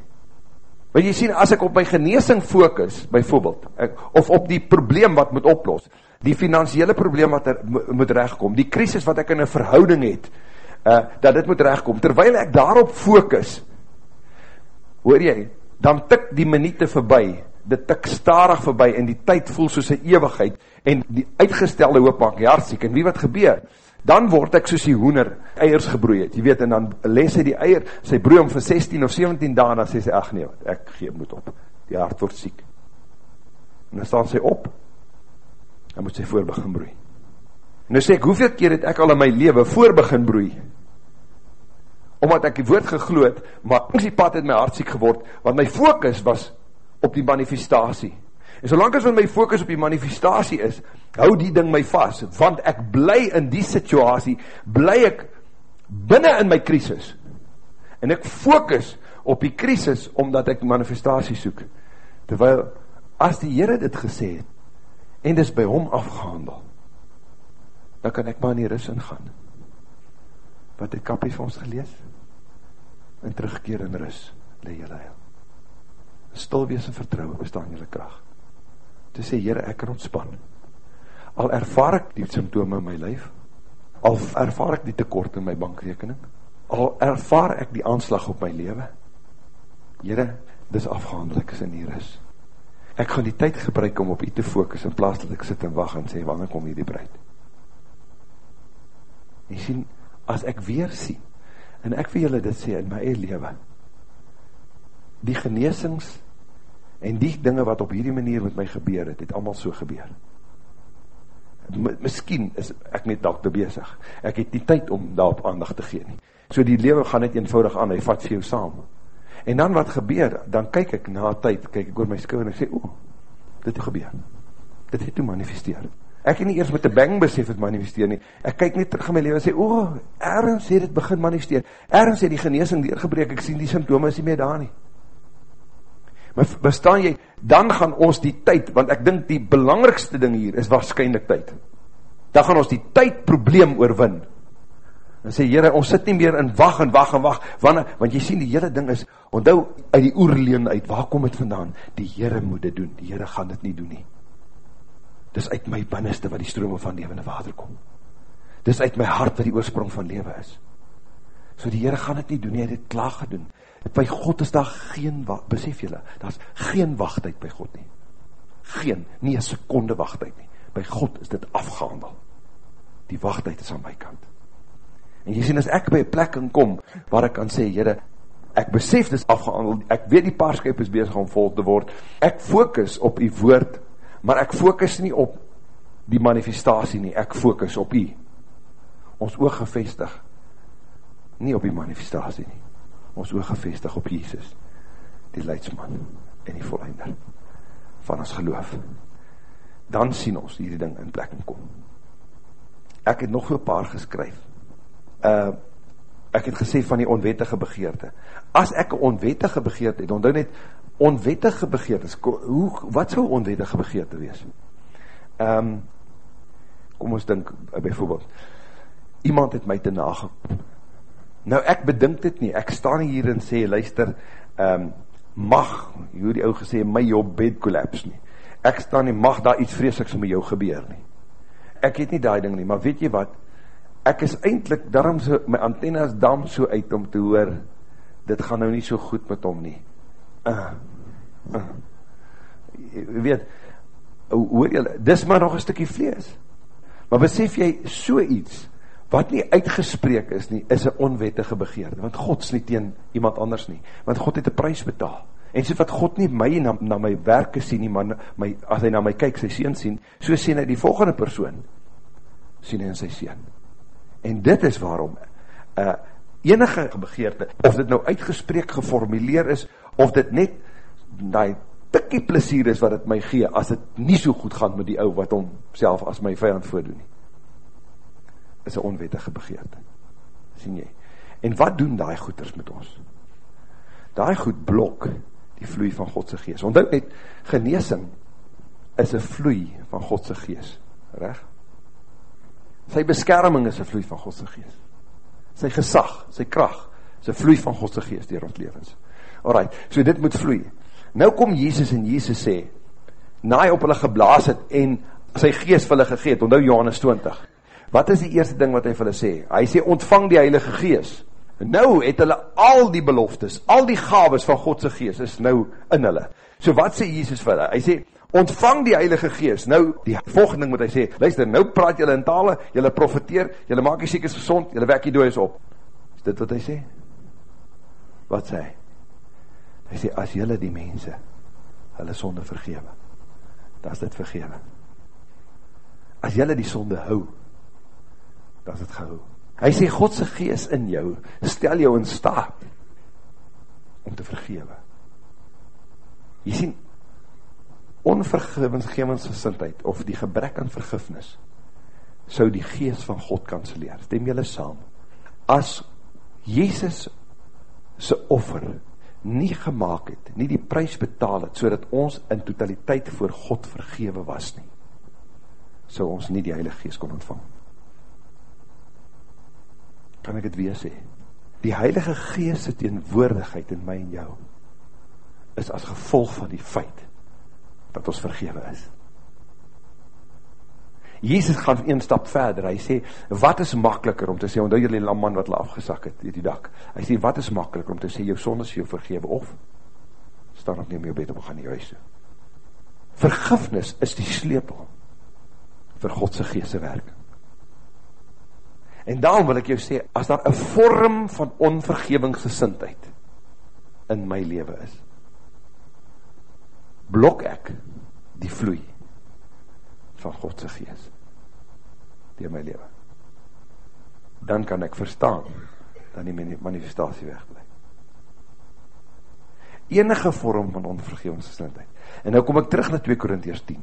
Want jy sien, as ek op my geneesing focus, bijvoorbeeld, ek, of op die probleem wat moet oplos, die financiële probleem wat er moet rechtkom, die krisis wat ek in een verhouding het, uh, dat dit moet rechtkom, terwijl ek daarop focus, hoor jy, dan tik die minute verby, dit tik starig verby, en die tyd voel soos een eeuwigheid, en die uitgestelde hoop maak jy hartstiek, en wie wat gebeur? Dan word ek soos die hoener eiers gebroei het, jy weet, en dan les hy die eier, sy broei om vir 16 of 17 dagen, dan sê sy, ach nee, ek gee moet op, die hart word siek. En dan staan sy op, dan moet sy voorbegin broei. En nou sê ek, hoeveel keer het ek al in my leven voorbegin broei? omdat ek die woord gegloed, maar langs die pad het my hartziek geword, want my focus was op die manifestatie. En solang as my focus op die manifestatie is, hou die ding my vast, want ek bly in die situasie, bly ek binnen in my krisis. En ek focus op die krisis, omdat ek manifestatie soek. Terwyl, as die Heere dit gesê het, en dis by hom afgehandel, dan kan ek maar in die ris ingaan. wat die kapie vir ons gelees? In terugkeer in rus, le jylle heil. Stil wees en vertrouwe, bestaan jylle kracht. Te sê, Heere, ek kan ontspan. Al ervaar ek die symptome in my lijf, al ervaar ek die tekort in my bankrekening, al ervaar ek die aanslag op my leven, Heere, dis afgehandel, ek is in hier is. Ek gaan die tyd gebruik om op u te focus, in plaas dat ek sit en wacht en sê, wanneer kom hier die breid? En sien, as ek weer sien, en ek vir julle dit sê in my eie leven, die geneesings en die dinge wat op hierdie manier met my gebeur het, het allemaal so gebeur. Miskien is ek net dalk te bezig. Ek het die tyd om daarop aandag te gee nie. So die lewe gaan net eenvoudig aan, hy vat vir jou saam. En dan wat gebeur, dan kyk ek na tyd, kyk ek oor my skou en ek sê, o, dit het gebeur. Dit het toe manifesteer. Ek het nie eers met die bang besef het manifesteer nie. Ek kyk net terug in my leven en sê, o, ergens het het begin manifesteer. Ergens het die geneesing deurgebreek, ek sien die symptome is nie meer daar nie. Maar bestaan jy, dan gaan ons die tyd, want ek dink die belangrikste ding hier is waarschijnlijk tyd. Dan gaan ons die tyd probleem oorwin. En sê, Heere, ons sit nie meer in wacht en wacht en wacht, wanneer, want jy sien die hele ding is, onthou uit die oerleen uit, waar kom het vandaan? Die Heere moet dit doen, die Heere gaan dit nie doen nie. Dis uit my binneste wat die strome van levende water kom. Dis uit my hart wat die oorsprong van lewe is. So die Heere gaan dit nie doen nie, hy het dit klaar gedoen by God is daar geen, besef julle, daar is geen wachtheid by God nie. Geen, nie een seconde wachtheid nie. By God is dit afgehandel. Die wachtheid is aan my kant. En jy sien, as ek by plek kan kom, waar ek kan sê, jyre, ek besef dit is afgehandel, ek weet die paarskuip is bezig om vol te word, ek focus op die woord, maar ek focus nie op die manifestatie nie, ek focus op die. Ons oog gevestig, nie op die manifestatie nie ons oog gevestig op Jesus, die leidsman en die volleinder van ons geloof. Dan sien ons hierdie ding in plek kom. Ek het nog veel paar geskryf. Uh, ek het gesê van die onwettige begeerte. As ek een onwettige begeerte het, onthou net, onwettige begeerte, hoe, wat sou onwettige begeerte wees? Um, kom ons dink, uh, bijvoorbeeld, iemand het my te nagekom, Nou ek bedink dit nie, ek sta nie hier en sê, luister, um, mag, hoe die ou gesê, my jou bed collapse nie. Ek sta nie, mag daar iets vreseliks met jou gebeur nie. Ek het nie die ding nie, maar weet jy wat, ek is eindelijk, daarom so, my antennes dam so uit om te hoor, dit gaan nou nie so goed met hom nie. Uh, uh, weet, hoor jy, dis maar nog een stukkie vlees. Maar besef jy so iets, wat nie uitgespreek is nie, is een onwettige begeerde, want God is nie teen iemand anders nie, want God het een prijs betaal, en so wat God nie my na, na my werke sien nie, maar my, as hy na my kyk, sy sien sien, so sien hy die volgende persoon, sien hy in sy sien, en dit is waarom, uh, enige begeerde, of dit nou uitgespreek geformuleer is, of dit net, die tikkie plesier is wat het my gee, as het nie so goed gaan met die ou, wat hom self as my vijand voordoen nie, is een onwettige begeerte. Sien jy? En wat doen die goeders met ons? Die goed blok die vloei van Godse geest. Onthoud net, geneesing is een vloei van Godse geest. Reg? Sy beskerming is een vloei van Godse geest. Sy gesag, sy kracht, is een vloei van Godse geest dier ons levens. Alright, so dit moet vloei. Nou kom Jezus en Jezus sê, na hy op hulle geblaas het en sy geest vir hulle gegeet, onthou Johannes 20, wat is die eerste ding wat hy vir hulle sê? Hy sê, ontvang die heilige gees. Nou het hulle al die beloftes, al die gaves van Godse gees is nou in hulle. So wat sê Jesus vir hulle? Hy sê, ontvang die heilige gees. Nou, die volgende ding wat hy sê, luister, nou praat julle in tale, julle profeteer, julle maak die siekes gezond, julle wek die dooies op. Is dit wat hy sê? Wat sê hy? Hy sê, as julle die mense, hulle sonde vergewe, dan is dit vergewe. As julle die sonde hou, dan is het gehou. Hy sê, Godse gees in jou, stel jou in staat, om te vergewe. Jy sien, onvergevensgevensgesintheid, of die gebrek aan vergifnis, sou die gees van God kanseleer. Stem jylle saam. As Jezus sy offer nie gemaakt het, nie die prijs betaal het, so ons in totaliteit voor God vergewe was nie, sou ons nie die Heilige Geest kon ontvang kan ek het weer sê, die Heilige Geest teenwoordigheid in my en jou, is as gevolg van die feit, dat ons vergewe is. Jesus gaan een stap verder, hy sê, wat is makkeliker om te sê, onthou jullie lamman wat hulle afgesak het, die dak, hy sê, wat is makkeliker om te sê, jou sondes jou vergewe, of, staan op neem jou bed op, gaan die huis toe. Vergifnis is die sleepel, vir Godse geestse werking. En daarom wil ek jou sê, as daar een vorm van onvergevingsgesintheid in my leven is, blok ek die vloei van Godse geest die in my leven. Dan kan ek verstaan dat die manifestatie wegblijf. Enige vorm van onvergevingsgesintheid. En nou kom ek terug na 2 Korintiërs 10.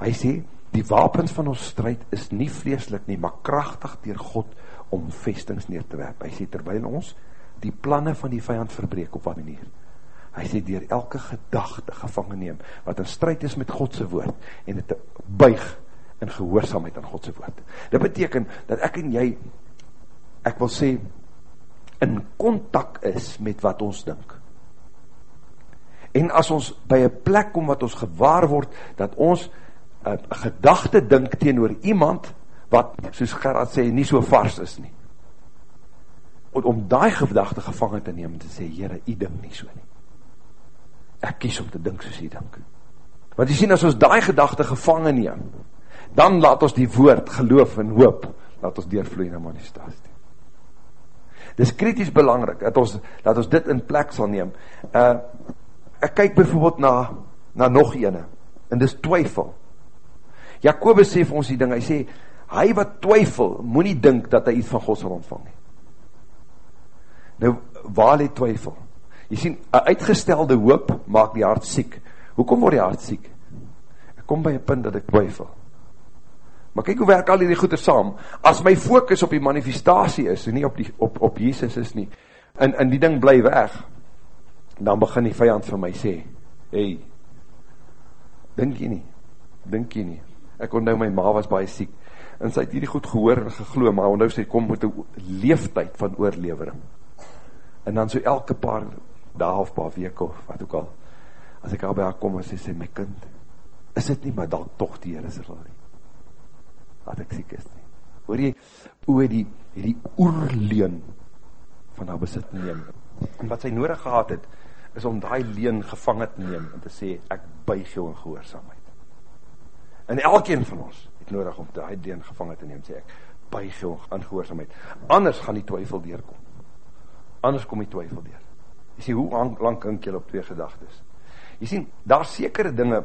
Hy sê, Die wapens van ons strijd is nie vleeslik nie, maar krachtig dier God om vestings neer te werp. Hy sê, terwijl ons die planne van die vijand verbreek op wat manier. Hy sê, dier elke gedachte gevangen neem, wat in strijd is met Godse woord, en het buig in gehoorzaamheid aan Godse woord. Dit beteken, dat ek en jy, ek wil sê, in contact is met wat ons dink. En as ons by een plek kom wat ons gewaar word, dat ons een gedachte dink teenoor iemand wat, soos Gerard sê, nie so vars is nie. Om, om die gedachte gevangen te neem te sê, Heere, jy dink nie so nie. Ek kies om te dink soos jy dink. Want jy sien, as ons die gedachte gevangen neem, dan laat ons die woord, geloof en hoop, laat ons deurvloei na manifestatie. Dit is kritisch belangrijk, dat ons, dat ons dit in plek sal neem. Uh, ek kyk bijvoorbeeld na, na nog ene, en dit is twyfel. Jacobus sê vir ons die ding, hy sê, hy wat twyfel, moet nie dink dat hy iets van God sal ontvang nie. Nou, waar het twyfel? Jy sien, een uitgestelde hoop maak die hart siek. Hoekom word die hart siek? Ek kom by een punt dat ek twyfel. Maar kyk hoe werk al die goede saam. As my focus op die manifestatie is, en nie op, die, op, op Jesus is nie, en, en die ding bly weg, dan begin die vijand van my sê, hey, dink jy nie, dink jy nie, ek onthou my ma was baie siek, en sy het hierdie goed gehoor en gegloe, maar onthou sy kom met een leeftijd van oorlevering, en dan so elke paar dag of paar week of wat ook al, as ek al by haar kom en sy sê, my kind, is dit nie, maar dan toch die Heer is er al nie, wat ek siek is nie, hoor jy, hoe die, die oorleen van haar besit neem, en wat sy nodig gehad het, is om die leen gevangen te neem, en te sê, ek buig jou in gehoorzaamheid, En elkeen van ons het nodig om die deen gevangen te neem, sê ek, buig jou aan gehoorzaamheid. Anders gaan die twyfel deurkom. Anders kom die twyfel deur. Jy sê, hoe lang kink jy op twee gedagtes? Jy sê, daar sekere dinge,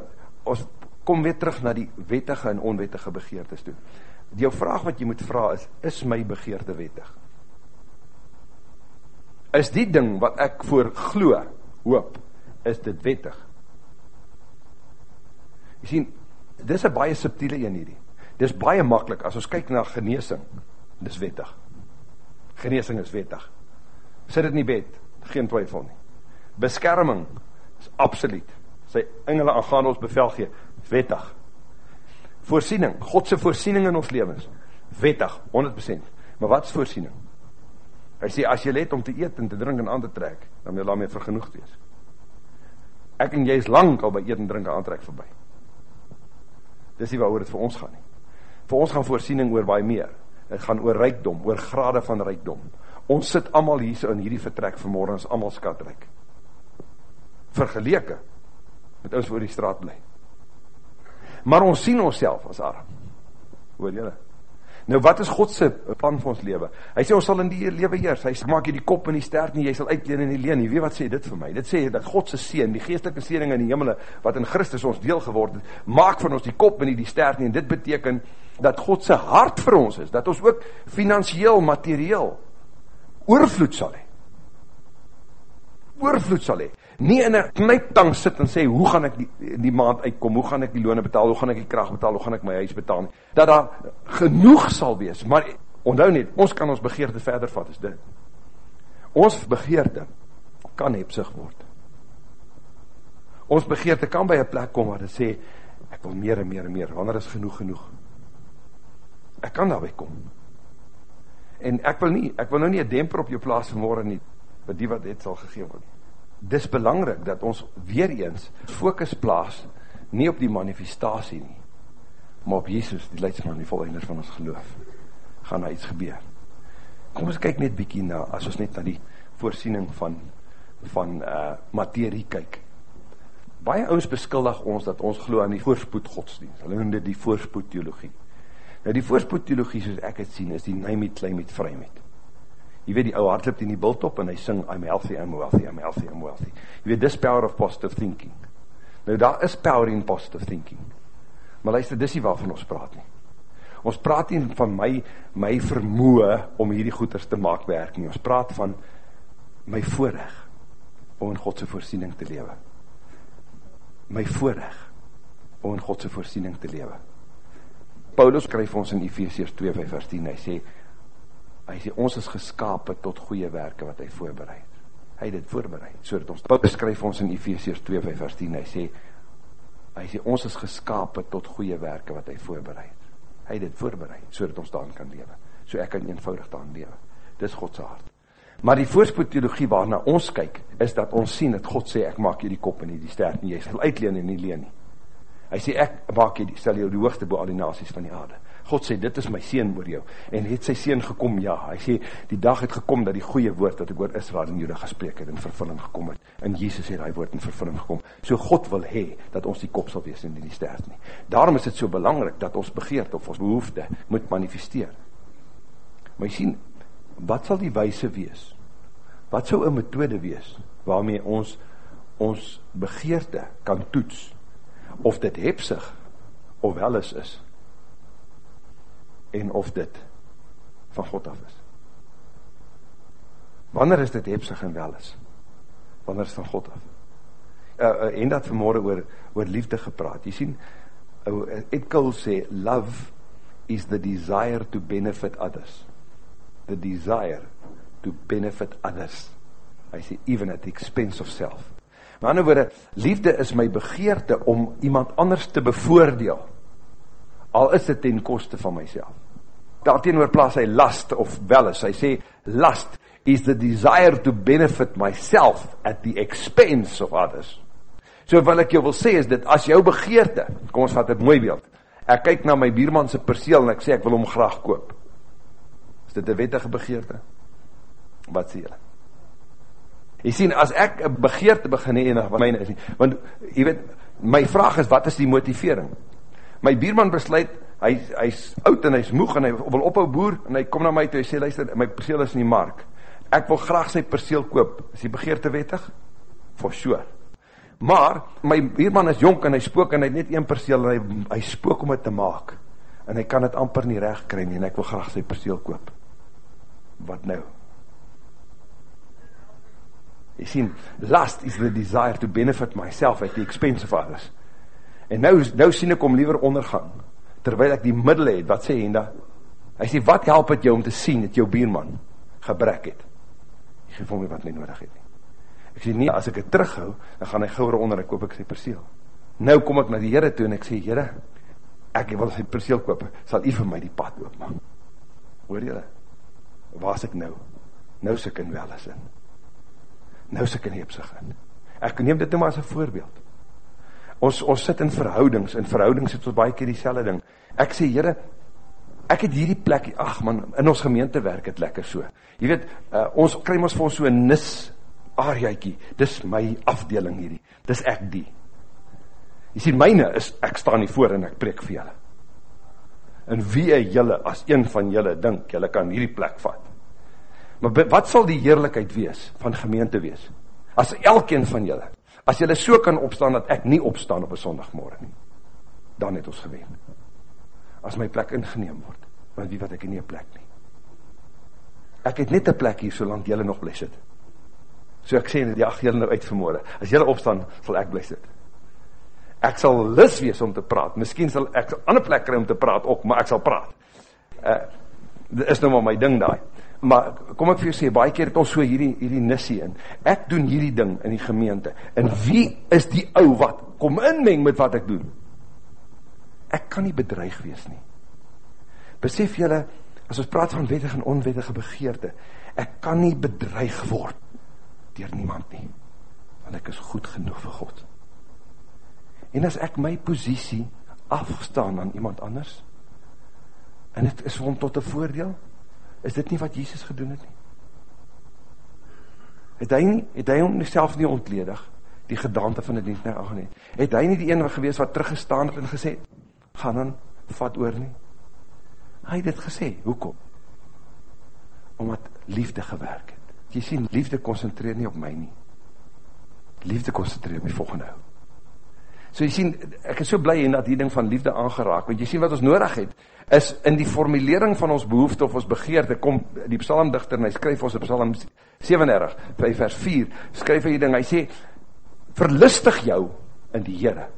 ons kom weer terug na die wettige en onwettige begeertes toe. Die jou vraag wat jy moet vraag is, is my begeerte wettig? Is die ding wat ek voor glo, hoop, is dit wettig? Jy sê, dis een baie subtiele een hierdie. Dis baie makkelijk, as ons kyk na geneesing, dis wettig. Geneesing is wettig. Sit het nie bed, geen twyfel nie. Beskerming is absoluut. Sy engele aangaan ons bevel gee, wettig. Voorsiening, Godse voorsiening in ons levens, wettig, 100%. Maar wat is voorsiening? Hy sê, as jy let om te eet en te drink en aan te trek, dan wil jy daarmee vergenoegd wees. Ek en jy is lang al by eet en drink en aantrek voorbij. Dis nie waaroor dit vir ons gaan nie. Vir ons gaan voorsiening oor baie meer. Dit gaan oor rykdom, oor grade van rykdom. Ons sit allemaal hier so in hierdie vertrek vanmorgen, ons allemaal skatryk. Vergeleke met ons voor die straat bly. Maar ons sien ons as arm. Hoor jylle? Nou wat is Godse plan vir ons leven? Hy sê ons sal in die leven heers, hy maak jy die kop en die sterk nie, jy sal uitleen en die leen nie, weet wat sê dit vir my? Dit sê dat Godse seen, die geestelike seening in die hemel, wat in Christus ons deel geword het, maak van ons die kop en die sterk nie, en dit beteken dat Godse hart vir ons is, dat ons ook financieel, materieel, oorvloed sal hee. Oorvloed sal hee nie in 'n knyptang sit en sê hoe gaan ek die, die maand uitkom, hoe gaan ek die loone betaal, hoe gaan ek die krag betaal, hoe gaan ek my huis betaal nie. Dat daar genoeg sal wees, maar onthou net, ons kan ons begeerte verder vat as dit. Ons begeerte kan hepsig word. Ons begeerte kan by 'n plek kom waar dit sê ek wil meer en meer en meer, wanneer is genoeg genoeg? Ek kan daarby kom. En ek wil nie, ek wil nou nie 'n demper op jou plaas vanmôre nie, vir die wat dit sal gegee word. Dis belangrik dat ons weer eens fokus plaas nie op die manifestasie nie, maar op Jesus, die leidsman, die volëinder van ons geloof. Gaan daar iets gebeur. Kom ons kyk net bietjie na as ons net na die voorsiening van van uh materie kyk. Baie ouens beskuldig ons dat ons glo aan die voorspoed godsdienst. Hulle noem dit die voorspoed teologie. Nou die voorspoed teologie soos ek dit sien is die name it claim it frame it. Jy weet die ou hardloop in die biltop en hy sing I'm healthy, I'm wealthy, I'm healthy, I'm wealthy. Jy weet dis power of positive thinking. Nou daar is power in positive thinking. Maar luister, dis nie waarvan ons praat nie. Ons praat nie van my my vermoë om hierdie goeders te maak werk nie. Ons praat van my voorreg om in God se voorsiening te lewe. My voorreg om in God se voorsiening te lewe. Paulus skryf ons in Efesiërs 2:10, hy sê hy sê ons is geskape tot goeie werke wat hy voorberei het. Hy het dit voorberei sodat ons Paulus skryf ons in Efesiërs 2:10, hy sê hy sê ons is geskape tot goeie werke wat hy voorberei het. Hy het dit voorberei sodat ons daarin kan lewe. So ek kan eenvoudig daarin lewe. Dis God se hart. Maar die voorspoed teologie waarna ons kyk, is dat ons sien dat God sê ek maak jy die kop en nie die stert nie. Jy sal uitleen en nie leen nie. Hy sê ek maak jy stel jou die hoogste bo al die nasies van die aarde. God sê dit is my seun oor jou en het sy seun gekom ja. Hy sê die dag het gekom dat die goeie woord wat ek oor Israel en Juda gespreek het in vervulling gekom het. En Jesus het daai woord in vervulling gekom. So God wil hê dat ons die kop sal wees en nie die stert nie. Daarom is dit so belangrik dat ons begeerte of ons behoefte moet manifesteer. Maar jy sien wat sal die wyse wees? Wat sou 'n metode wees waarmee ons ons begeerte kan toets? of dit hepsig of welis is en of dit van God af is. Wanneer is dit hepsig en welis? Wanneer is van God af? Uh, uh, en dat vanmorgen oor, oor liefde gepraat. Jy sien, uh, Ed Cole sê, love is the desire to benefit others. The desire to benefit others. Hy sê, even at the expense of self. Maar ander woorde, liefde is my begeerte om iemand anders te bevoordeel. Al is dit ten koste van myself. Daarteenoor plaas hy last of welis. Hy sê lust is the desire to benefit myself at the expense of others. So wat ek jou wil sê is dit as jou begeerte, kom ons vat 'n mooi beeld. Ek kyk na my buurman se perseel en ek sê ek wil hom graag koop. Is dit 'n wettige begeerte? Wat sê julle? Jy sien, as ek 'n begeerte begin hê en wat myne is nie, want jy weet, my vraag is wat is die motivering? My buurman besluit hy hy's oud en hy's moeg en hy wil ophou boer en hy kom na my toe en hy sê luister, my perseel is in die mark. Ek wil graag sy perseel koop. Is die begeerte wettig? For sure. Maar my buurman is jonk en hy spook en hy het net een perseel en hy hy spook om dit te maak. En hy kan dit amper nie reg kry nie en ek wil graag sy perseel koop. Wat nou? Jy sien, lust is the desire to benefit myself at the expense of others. En nou nou sien ek hom liewer ondergang terwyl ek die middele het. Wat sê Henda? Hy sê wat help dit jou om te sien dat jou buurman gebrek het? Jy gee hom wat hy nodig het nie. Ek sê nee, as ek dit terughou, dan gaan hy gouer onder en koop ek sy perseel. Nou kom ek na die Here toe en ek sê Here, ek wil sy perseel koop. Sal U vir my die pad oopmaak? Hoor julle? Waar is ek nou? Nou se kan wel as in nou is ek in heepsig in. Ek neem dit nou maar as 'n voorbeeld. Ons ons sit in verhoudings, in verhoudings het ons baie keer dieselfde ding. Ek sê Here, ek het hierdie plek, ag man, in ons gemeente werk dit lekker so. Jy weet, uh, ons kry mos vir ons so 'n nis areaatjie. Dis my afdeling hierdie. Dis ek die. Jy sien myne is ek staan hier voor en ek preek vir julle. En wie is julle as een van julle dink julle kan hierdie plek vat? Maar wat sal die heerlikheid wees van gemeente wees? As elkeen van julle, as julle so kan opstaan dat ek nie opstaan op 'n Sondagmôre nie, dan het ons gewen. As my plek ingeneem word, want wie wat ek nie 'n plek nie. Ek het net 'n plek hier solank julle nog bly sit. So ek sê net ja, julle nou uit vanmôre. As julle opstaan, sal ek bly sit. Ek sal lus wees om te praat. Miskien sal ek ander plek kry om te praat ook, maar ek sal praat. Uh dit is nou maar my ding daai maar kom ek vir jou sê, baie keer het ons so hierdie, hierdie nissie in, ek doen hierdie ding in die gemeente, en wie is die ou wat kom inmeng met wat ek doen? Ek kan nie bedreig wees nie. Besef jylle, as ons praat van wettige en onwettige begeerte, ek kan nie bedreig word dier niemand nie, want ek is goed genoeg vir God. En as ek my positie afstaan aan iemand anders, en het is vir hom tot een voordeel, is dit nie wat Jesus gedoen het nie? Het hy nie, het hy hom nie self nie ontledig, die gedaante van die dienst nie ag nie. Het hy nie die ene gewees wat teruggestaan het en gesê, gaan dan, vat oor nie. Hy het dit gesê, hoekom? Omdat liefde gewerk het. Jy sien, liefde concentreer nie op my nie. Liefde concentreer op die volgende hou. So jy sien, ek is so blij en dat die ding van liefde aangeraak, want jy sien wat ons nodig het, is in die formulering van ons behoefte of ons begeerte, kom die psalmdichter en hy skryf ons op psalm 37, vers 4, skryf hy die ding, hy sê, verlustig jou in die Heere,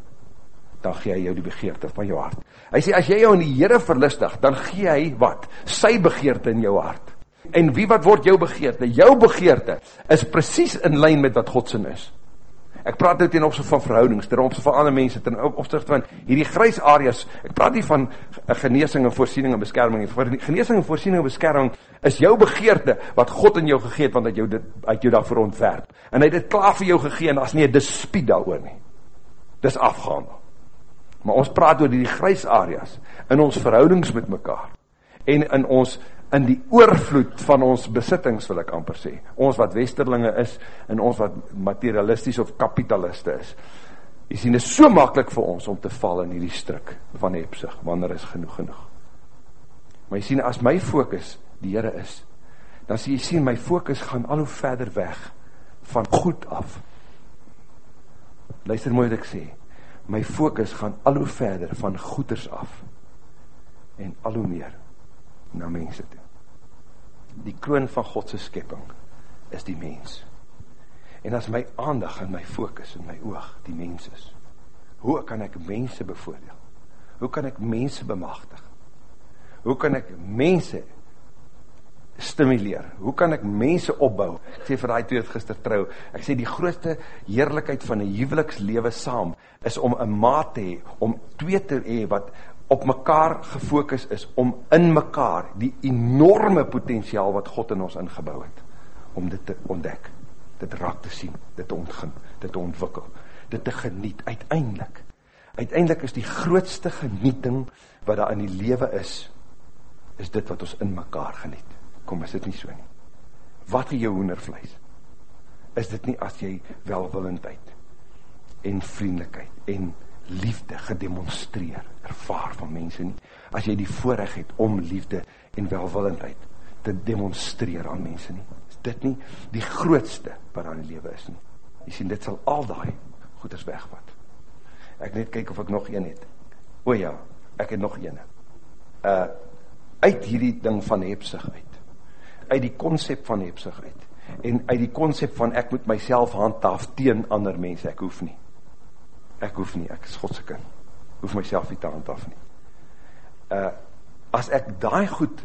dan gee hy jou die begeerte van jou hart. Hy sê, as jy jou in die Heere verlustig, dan gee hy wat? Sy begeerte in jou hart. En wie wat word jou begeerte? Jou begeerte is precies in lijn met wat Godsin is. Ek praat nou ten opzicht van verhoudings, ten opzicht van ander mense, ten opzicht van hierdie grys areas, ek praat nie van geneesing en voorsiening en beskerming, geneesing en voorsiening en beskerming is jou begeerte wat God in jou gegeet, want het jou, dit, het jou daarvoor ontwerp. En hy het dit klaar vir jou gegeen, as nie, dis spied daar oor nie. Dis afgehandel. Maar ons praat oor die grys areas, in ons verhoudings met mekaar, en in ons in die oorvloed van ons besittings, wil ek amper sê. Ons wat westerlinge is, en ons wat materialisties of kapitaliste is. Jy sien, dit is so makkelijk vir ons om te val in die strik van hebsig, wanneer is genoeg genoeg. Maar jy sien, as my focus die Heere is, dan sê jy sien, my focus gaan al hoe verder weg van goed af. Luister mooi wat ek sê, my focus gaan al hoe verder van goeders af en al hoe meer na mense toe die kroon van Godse skepping is die mens. En as my aandag en my focus en my oog die mens is, hoe kan ek mense bevoordeel? Hoe kan ek mense bemachtig? Hoe kan ek mense stimuleer? Hoe kan ek mense opbou? Ek sê vir die twee het gister trouw, ek sê die grootste heerlijkheid van die huwelikslewe saam, is om een maat te hee, om twee te hee, wat op mekaar gefokus is om in mekaar die enorme potentiaal wat God in ons ingebouw het, om dit te ontdek, dit raak te sien, dit te ontgin, dit te ontwikkel, dit te geniet, uiteindelik. Uiteindelik is die grootste genieting wat daar in die lewe is, is dit wat ons in mekaar geniet. Kom, is dit nie so nie? Wat die jou hoendervlees? Is dit nie as jy welwillendheid en vriendelijkheid en liefde gedemonstreer, ervaar van mense nie, as jy die voorrecht het om liefde en welwillendheid te demonstreer aan mense nie, is dit nie die grootste wat aan die lewe is nie. Jy sien, dit sal al die goeders wegvat. Ek net kyk of ek nog een het. O ja, ek het nog een. Uh, uit hierdie ding van hepsig uit, uit die concept van hepsig uit, en uit die concept van ek moet myself handhaaf teen ander mense, ek hoef nie ek hoef nie, ek is Godse kind, hoef myself nie te handhaf nie. Uh, as ek daai goed,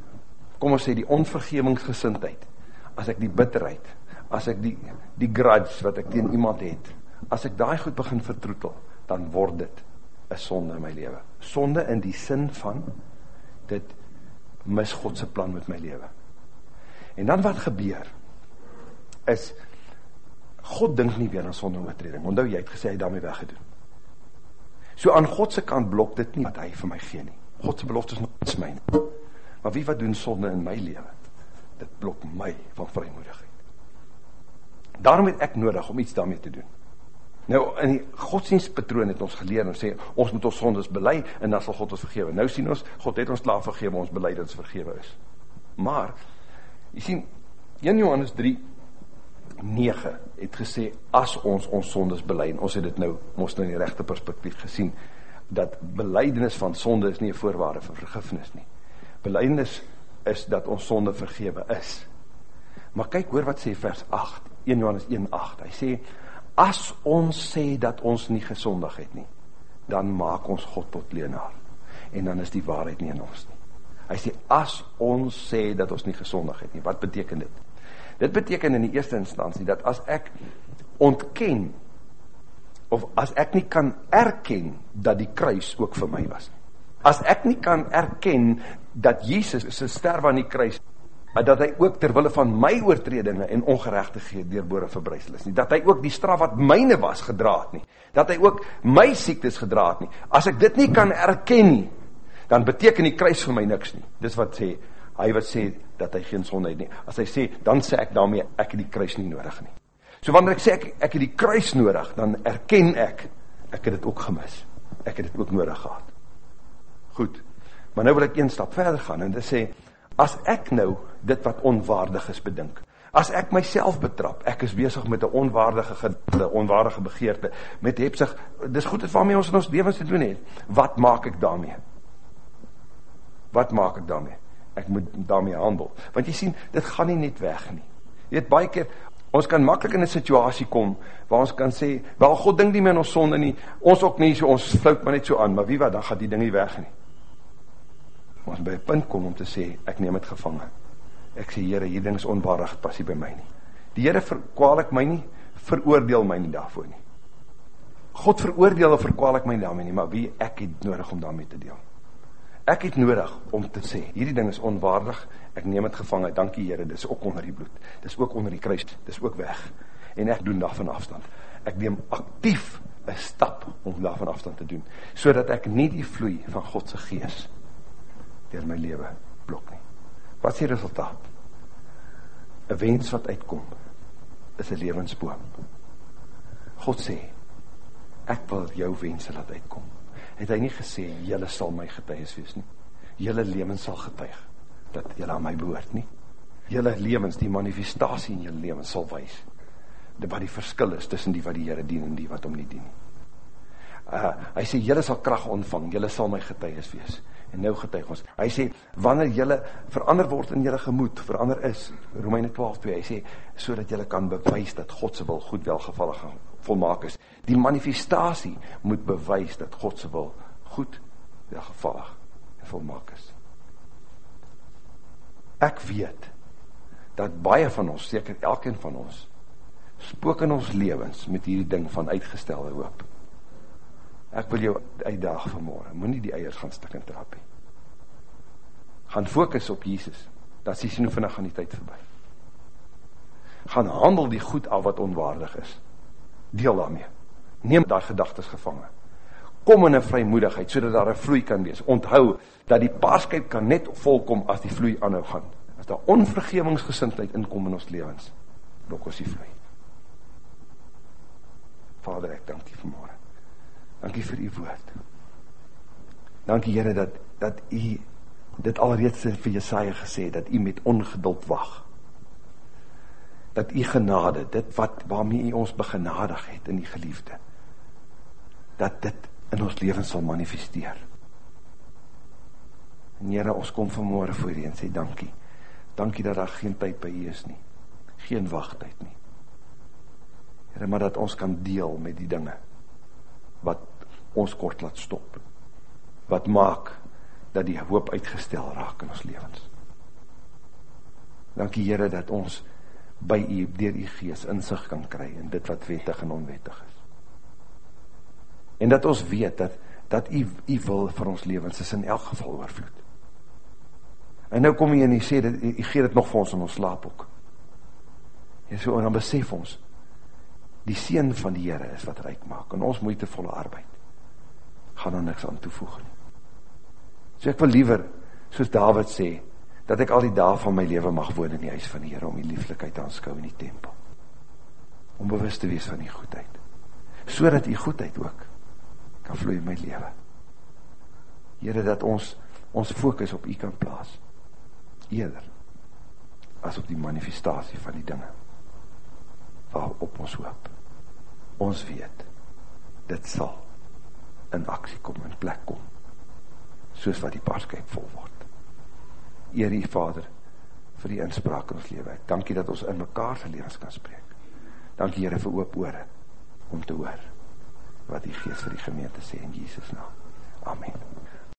kom ons sê die onvergevingsgesintheid, as ek die bitterheid, as ek die, die grudge wat ek teen iemand het, as ek daai goed begin vertroetel, dan word dit een sonde in my leven. Sonde in die sin van, dit mis Godse plan met my leven. En dan wat gebeur, is, God dink nie weer aan sonde oortreding, want nou jy het gesê, hy daarmee weggedoen. So aan Godse kant blok dit nie wat hy vir my gee nie. Godse belofte is nog iets my. Maar wie wat doen sonde in my leven? Dit blok my van vrymoedigheid. Daarom het ek nodig om iets daarmee te doen. Nou, in die godsdienstpatroon het ons geleer en sê, ons moet ons sondes belei en dan sal God ons vergewe. Nou sien ons, God het ons klaar vergewe, ons belei dat ons vergewe is. Maar, jy sien, 1 Johannes 3, 9 het gesê, as ons ons sondes beleid, en ons het dit nou, ons nou in die rechte perspektief gesien, dat beleidenis van sonde is nie een voorwaarde vir vergifnis nie. Beleidenis is dat ons sonde vergewe is. Maar kyk hoor wat sê vers 8, 1 Johannes 1, 8, hy sê, as ons sê dat ons nie gesondig het nie, dan maak ons God tot leenaar, en dan is die waarheid nie in ons nie. Hy sê, as ons sê dat ons nie gesondig het nie, wat beteken dit? Dit beteken in die eerste instantie, dat as ek ontken, of as ek nie kan erken, dat die kruis ook vir my was. as ek nie kan erken dat Jesus se sterwe aan die kruis dat hy ook terwille van my oortredinge en ongeregtighede deurbore verbrysel is nie. Dat hy ook die straf wat myne was gedra het nie. Dat hy ook my siektes gedra het nie. As ek dit nie kan erken nie dan beteken die kruis vir my niks nie. Dis wat sê hy wat sê dat hy geen sonde het nie. As hy sê dan sê ek daarmee ek het die kruis nie nodig nie. So wanneer ek sê ek ek het die kruis nodig dan erken ek ek het dit ook gemis. Ek het dit ook nodig gehad. Goed. Maar nou wil ek een stap verder gaan en dit sê as ek nou dit wat onwaardig is bedink, as ek myself betrap, ek is bezig met een onwaardige, gedde, onwaardige begeerte, met hebsig, dis goed het waarmee ons in ons levens te doen het, wat maak ek daarmee? Wat maak ek daarmee? Ek moet daarmee handel, want jy sien, dit gaan nie net weg nie, jy het baie keer, ons kan makkelijk in een situasie kom, waar ons kan sê, wel God dink nie meer in ons sonde nie, ons ook nie, so, ons flout maar net so aan, maar wie wat, dan gaat die ding nie weg nie, ons by 'n punt kom om te sê ek neem dit gevange. Ek sê Here, hierdie ding is onwaardig, pas nie by my nie. Die Here verkwalik my nie, veroordeel my nie daarvoor nie. God veroordeel of verkwalik my daarmee nie, maar wie ek het nodig om daarmee te deel. Ek het nodig om te sê, hierdie ding is onwaardig, ek neem dit gevange. Dankie Here, dis ook onder die bloed. Dis ook onder die kruis. Dis ook weg. En ek doen daarvan afstand. Ek neem aktief 'n stap om daarvan afstand te doen, sodat ek nie die vloei van God se gees dier my leven blok nie. Wat is die resultaat? Een wens wat uitkom, is een levensboom. God sê, ek wil jou wense laat uitkom. Het hy nie gesê, jylle sal my getuiges wees nie. Jylle levens sal getuig, dat jylle aan my behoort nie. Jylle levens, die manifestatie in jylle levens sal wees, wat die verskil is tussen die wat die Heere dien en die wat om nie dien. Uh, hy sê, jylle sal kracht ontvang, jylle sal my getuiges wees en nou getuig ons. Hy sê, wanneer jylle verander word in jylle gemoed, verander is, Romeine 12, 2, hy sê, so dat jylle kan bewys dat Godse wil goed welgevallig volmaak is. Die manifestatie moet bewys dat Godse wil goed welgevallig en volmaak is. Ek weet, dat baie van ons, seker elkeen van ons, spook in ons levens met hierdie ding van uitgestelde hoop. Ek wil jou uitdaag vanmorgen, moet nie die eiers gaan stik in trapie. Gaan focus op Jesus, sê sien hoe vannig gaan die tyd voorbij. Gaan handel die goed af wat onwaardig is. Deel daarmee. Neem daar gedagtes gevangen. Kom in een vrymoedigheid, so daar een vloei kan wees. Onthou, dat die paarskuip kan net volkom as die vloei aanhou gaan. As daar onvergevingsgesintheid inkom in ons levens, blok ons die vloei. Vader, ek dank die vanmorgen. Dankie vir u woord. Dankie Here dat dat u dit alreeds vir Jesaja gesê dat u met ongeduld wag. Dat u genade, dit wat waarmee u ons begenadig het in die geliefde, dat dit in ons lewens sal manifesteer. En Here, ons kom vanmôre voor u en sê dankie. Dankie dat daar geen tyd by u is nie. Geen wagtyd nie. Here, maar dat ons kan deel met die dinge wat ons kort laat stop. Wat maak dat die hoop uitgestel raak in ons levens. Dankie Here dat ons by U deur U Gees insig kan kry in dit wat wettig en onwettig is. En dat ons weet dat dat U U wil vir ons lewens is in elk geval oorvloed. En nou kom jy en jy sê dat U gee dit nog vir ons in ons slaap ook. En so en dan besef ons die seën van die Here is wat ryk maak en ons moeitevolle arbeid gaan daar niks aan toevoeg nie. So ek wil liever, soos David sê, dat ek al die dae van my leven mag woon in die huis van die Heer, om die lieflikheid te aanskou in die tempel. Om bewust te wees van die goedheid. So dat die goedheid ook kan vloei in my leven. Heere, dat ons ons focus op u kan plaas. Eerder as op die manifestatie van die dinge waarop ons hoop. Ons weet, dit sal in aksie kom, in plek kom, soos wat die paarskyp vol word. Eer die Vader, vir die inspraak in ons leven. Dankie dat ons in mekaar se levens kan spreek. Dankie Heere vir oop oore, om te hoor, wat die geest vir die gemeente sê in Jesus naam. Amen.